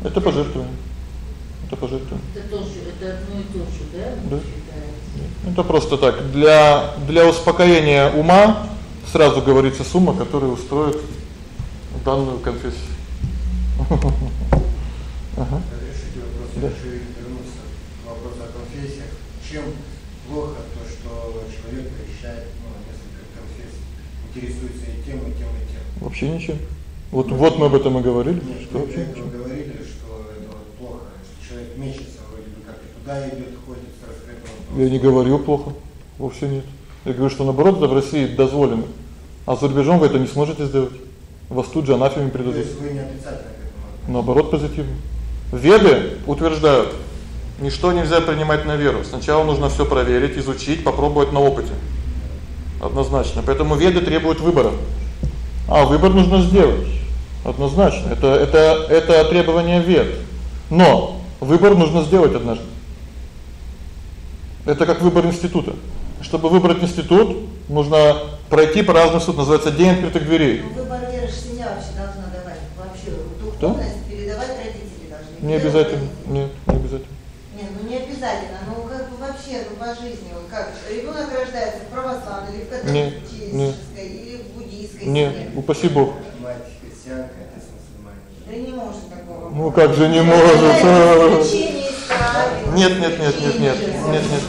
Это пожертвование. Это пожертвование. Это тоже это одно и то же, да? Да. считается? Это просто так для для успокоения ума сразу говорится сумма, которая устроит данную конфессию. <laughs> Ага. Разрешите вопрос, Да. хочу вернуться к вопросу о конфессиях. Чем плохо то, что человек посещает ну, несколько конфессий, интересуется и тем, и тем, и тем? Вообще ничем. Вот вот мы об этом и говорили, Нет, что вообще ничем. говорили, что это вот плохо, что человек мечется вроде бы как и туда идет, ходит с раскрытым. Я не говорю плохо. Вовсе нет. Я говорю, что наоборот, в России дозволено. А за рубежом вы это не сможете сделать. Вас тут же анафеме То предадут. есть вы не отрицательно к этому? Наоборот, позитивно. Веды утверждают, ничто нельзя принимать на веру. Сначала нужно всё проверить, изучить, попробовать на опыте. Однозначно. Поэтому веды требуют выбора. А выбор нужно сделать. Однозначно. Это это это требование вед. Но выбор нужно сделать однажды. Это как выбор института. Чтобы выбрать институт, нужно пройти по разным суд, называется день открытых дверей. Ну, выбор веры семья вообще должна давать. Вообще духовность передавать родители должны. Не обязательно. Нет, не обязательно. Нет, ну не обязательно, ну как бы вообще, ну по жизни, вот как ребенок рождается в православной или в католической или в буддийской Нет, упаси Бог. Мать христианка, отец мусульманин. Да не может такого. Ну как же не может? Нет, нет, нет, нет, нет. Нет, нет, нет.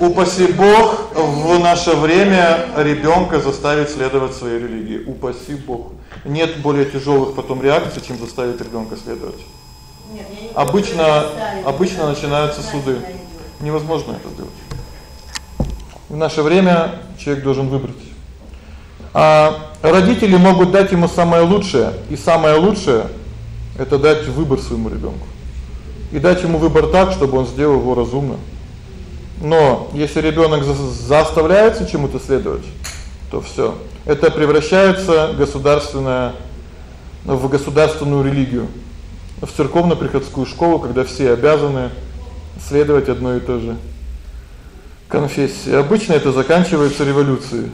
Упаси Бог в наше время ребёнка заставить следовать своей религии. Упаси Бог. Нет более тяжёлых потом реакций, чем заставить ребёнка следовать. Нет, Обычно обычно начинаются суды. Невозможно это сделать. В наше время человек должен выбрать. А родители могут дать ему самое лучшее, и самое лучшее это дать выбор своему ребёнку. И дать ему выбор так, чтобы он сделал его разумно. Но если ребёнок заставляется чему-то следовать, то всё. Это превращается государственное в государственную религию, в церковно-приходскую школу, когда все обязаны следовать одной и той же конфессии. Обычно это заканчивается революцией.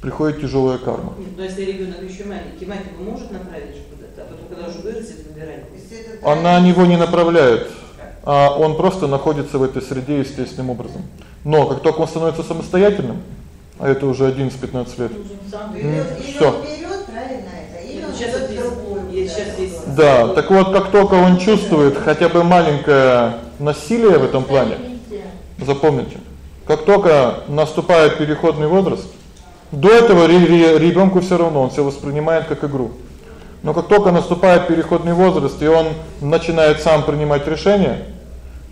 Приходит тяжелая карма. Но если ребенок еще маленький, мать его может направить а потом когда уже вырастет, выбирать. Она его не направляет, а он просто находится в этой среде естественным образом. Но как только он становится самостоятельным, а это уже 11-15 лет. Всё. Да, так вот, как только он чувствует хотя бы маленькое насилие в этом плане, запомните, как только наступает переходный возраст, до этого ребёнку всё равно, он всё воспринимает как игру. Но как только наступает переходный возраст, и он начинает сам принимать решения,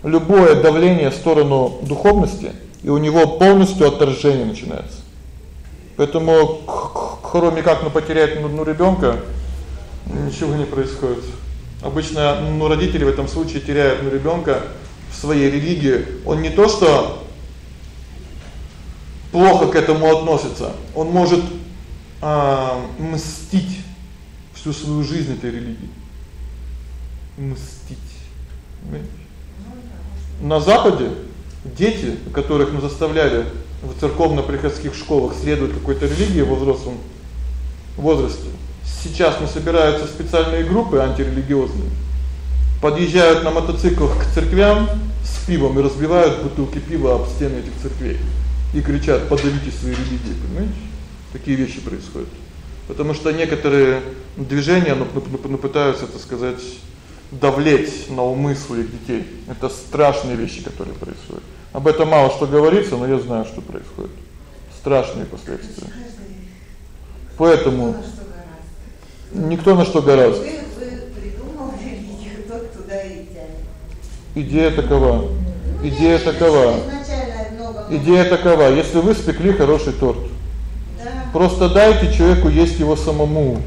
любое давление в сторону духовности, и у него полностью отторжение начинается. Поэтому кроме как ну потерять ну ребёнка, ничего не происходит. Обычно ну родители в этом случае теряют ну ребёнка в своей религии. Он не то что плохо к этому относится, он может а мстить всю свою жизнь этой религии. Мстить. На западе дети, которых мы заставляли в церковно-приходских школах следовать какой-то религии в взрослом возрасте, сейчас не собираются специальные группы антирелигиозные. Подъезжают на мотоциклах к церквям с пивом и разбивают бутылки пива об стены этих церквей и кричат: "Подавите свои религии", понимаете? Такие вещи происходят. Потому что некоторые движения, пытаются, так сказать, давлеть на умы своих детей. Это страшные вещи, которые происходят. Об этом мало что говорится, но я знаю, что происходит. Страшные последствия. Поэтому никто на что гораздо. Идея такова. Идея такова. Идея такова: если вы спекли хороший торт, просто дайте человеку есть его самому.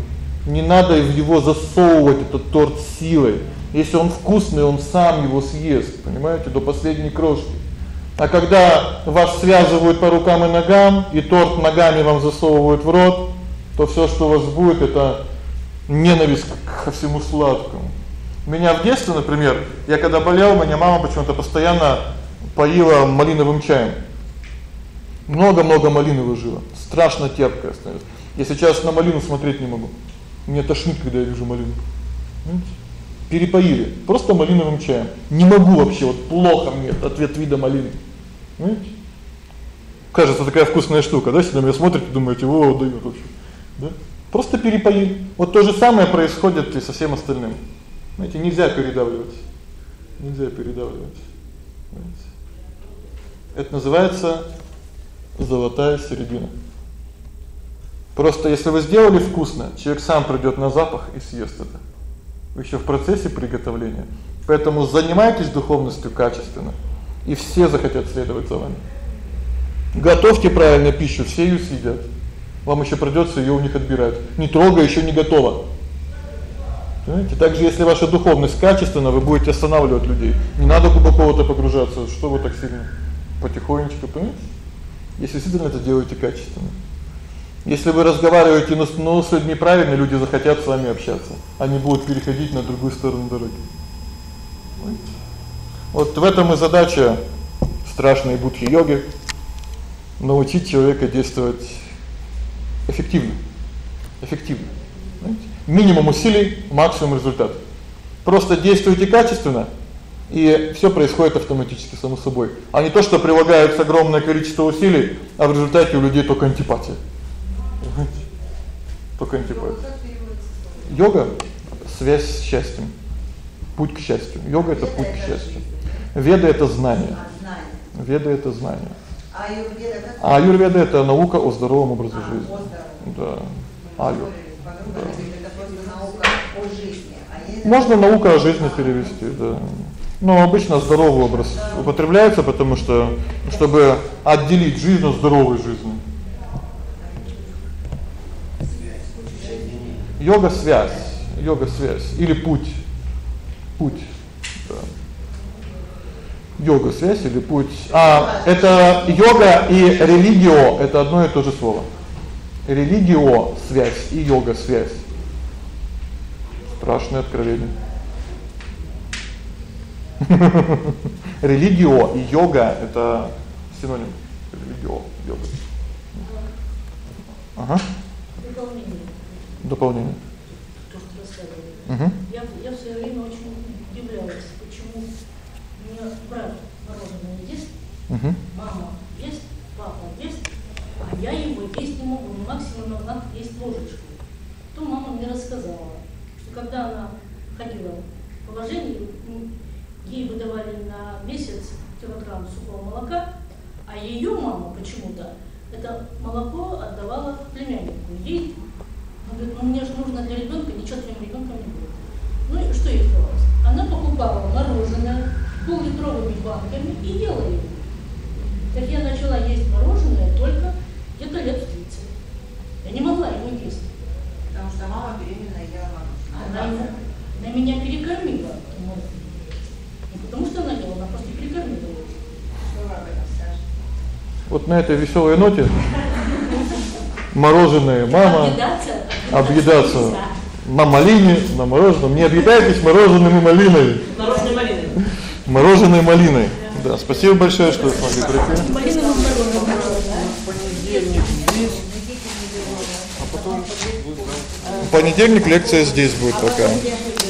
Не надо в его засовывать этот торт силой. Если он вкусный, он сам его съест, понимаете, до последней крошки. А когда вас связывают по рукам и ногам, и торт ногами вам засовывают в рот, то всё, что у вас будет это ненависть ко всему сладкому. Меня в детстве, например, я когда болел, меня мама почему-то постоянно поила малиновым чаем. Много-много малины выжила. Страшно терпкая становится. Я сейчас на малину смотреть не могу. Мне тошнит, когда я вижу малину. Понимаете? Перепоили просто малиновым чаем. Не могу вообще, вот плохо мне от вида малины. Понимаете? Кажется, такая вкусная штука, да, если на меня смотрите, думаете: "О, даёт вообще". Да? Просто перепоили. Вот то же самое происходит и со всем остальным. Знаете, нельзя передавливать. Нельзя передавливать. Понимаете? Это называется золотая середина. Просто если вы сделали вкусно, человек сам придёт на запах и съест это. Ещё в процессе приготовления. Поэтому занимайтесь духовностью качественно, и все захотят следовать за вами. Готовьте правильно пищу, все её съедят. Вам ещё придётся её у них отбирать. Не трогай, ещё не готово. Понимаете? Также если ваша духовность качественна, вы будете останавливать людей. Не надо глубоко в это погружаться, что вы так сильно потихонечку, понимаете? Если действительно это делаете качественно. Если вы разговариваете ну, ну с людьми люди захотят с вами общаться. Они будут переходить на другую сторону дороги. Вот в этом и задача страшной будхи-йоги научить человека действовать эффективно. Эффективно. Знаете? Минимум усилий, максимум результат. Просто действуйте качественно, и всё происходит автоматически само собой. А не то, что прилагается огромное количество усилий, а в результате у людей только антипатия. Только антипатия. Йога связь с счастьем. Путь к счастью. Йога это путь к счастью. Веда это знание. Веда это знание. А аюрведа это наука о здоровом образе жизни. Да. Аюр. Можно наука о жизни перевести, да. Но обычно здоровый образ употребляется, потому что чтобы отделить жизнь от здоровой жизни. Йога связь, йога связь или путь. Путь. Да. Йога связь или путь. А это йога и религио это одно и то же слово. Религио связь и йога связь. Страшное откровение. <laughs> Религио и йога это синоним. Религио, йога. Ага. Дополнение. Дополнение. То, что рассказывали. Угу. Я, я в свое время очень удивлялась, почему у меня брат мороженое ест, Угу. мама ест, папа ест, а я его есть не могу, максимум она есть ложечку. То мама мне рассказала, что когда она ходила в положение, ей выдавали на месяц килограмм сухого молока, а ее мама почему-то это молоко отдавала племяннику. Ей, она говорит, ну мне же нужно для ребенка, ничего для ребенка не будет. Ну и что ей оставалось? Она покупала мороженое пол-литровыми банками и ела его. Так я начала есть мороженое только где-то лет в 30. Я не могла его есть. Потому что мама беременная ела Она, мороженое. она меня перекормила. Не потому что она ела, она просто перекормила. его. Вот на этой веселой ноте <laughs> мороженое мама Объедаться, объедаться на малине, на мороженом. Не объедайтесь мороженым и малиной. Мороженой малиной. Мороженой малиной. Да, спасибо большое, что смогли прийти. Малиновым мороженым. В понедельник лекция здесь будет пока.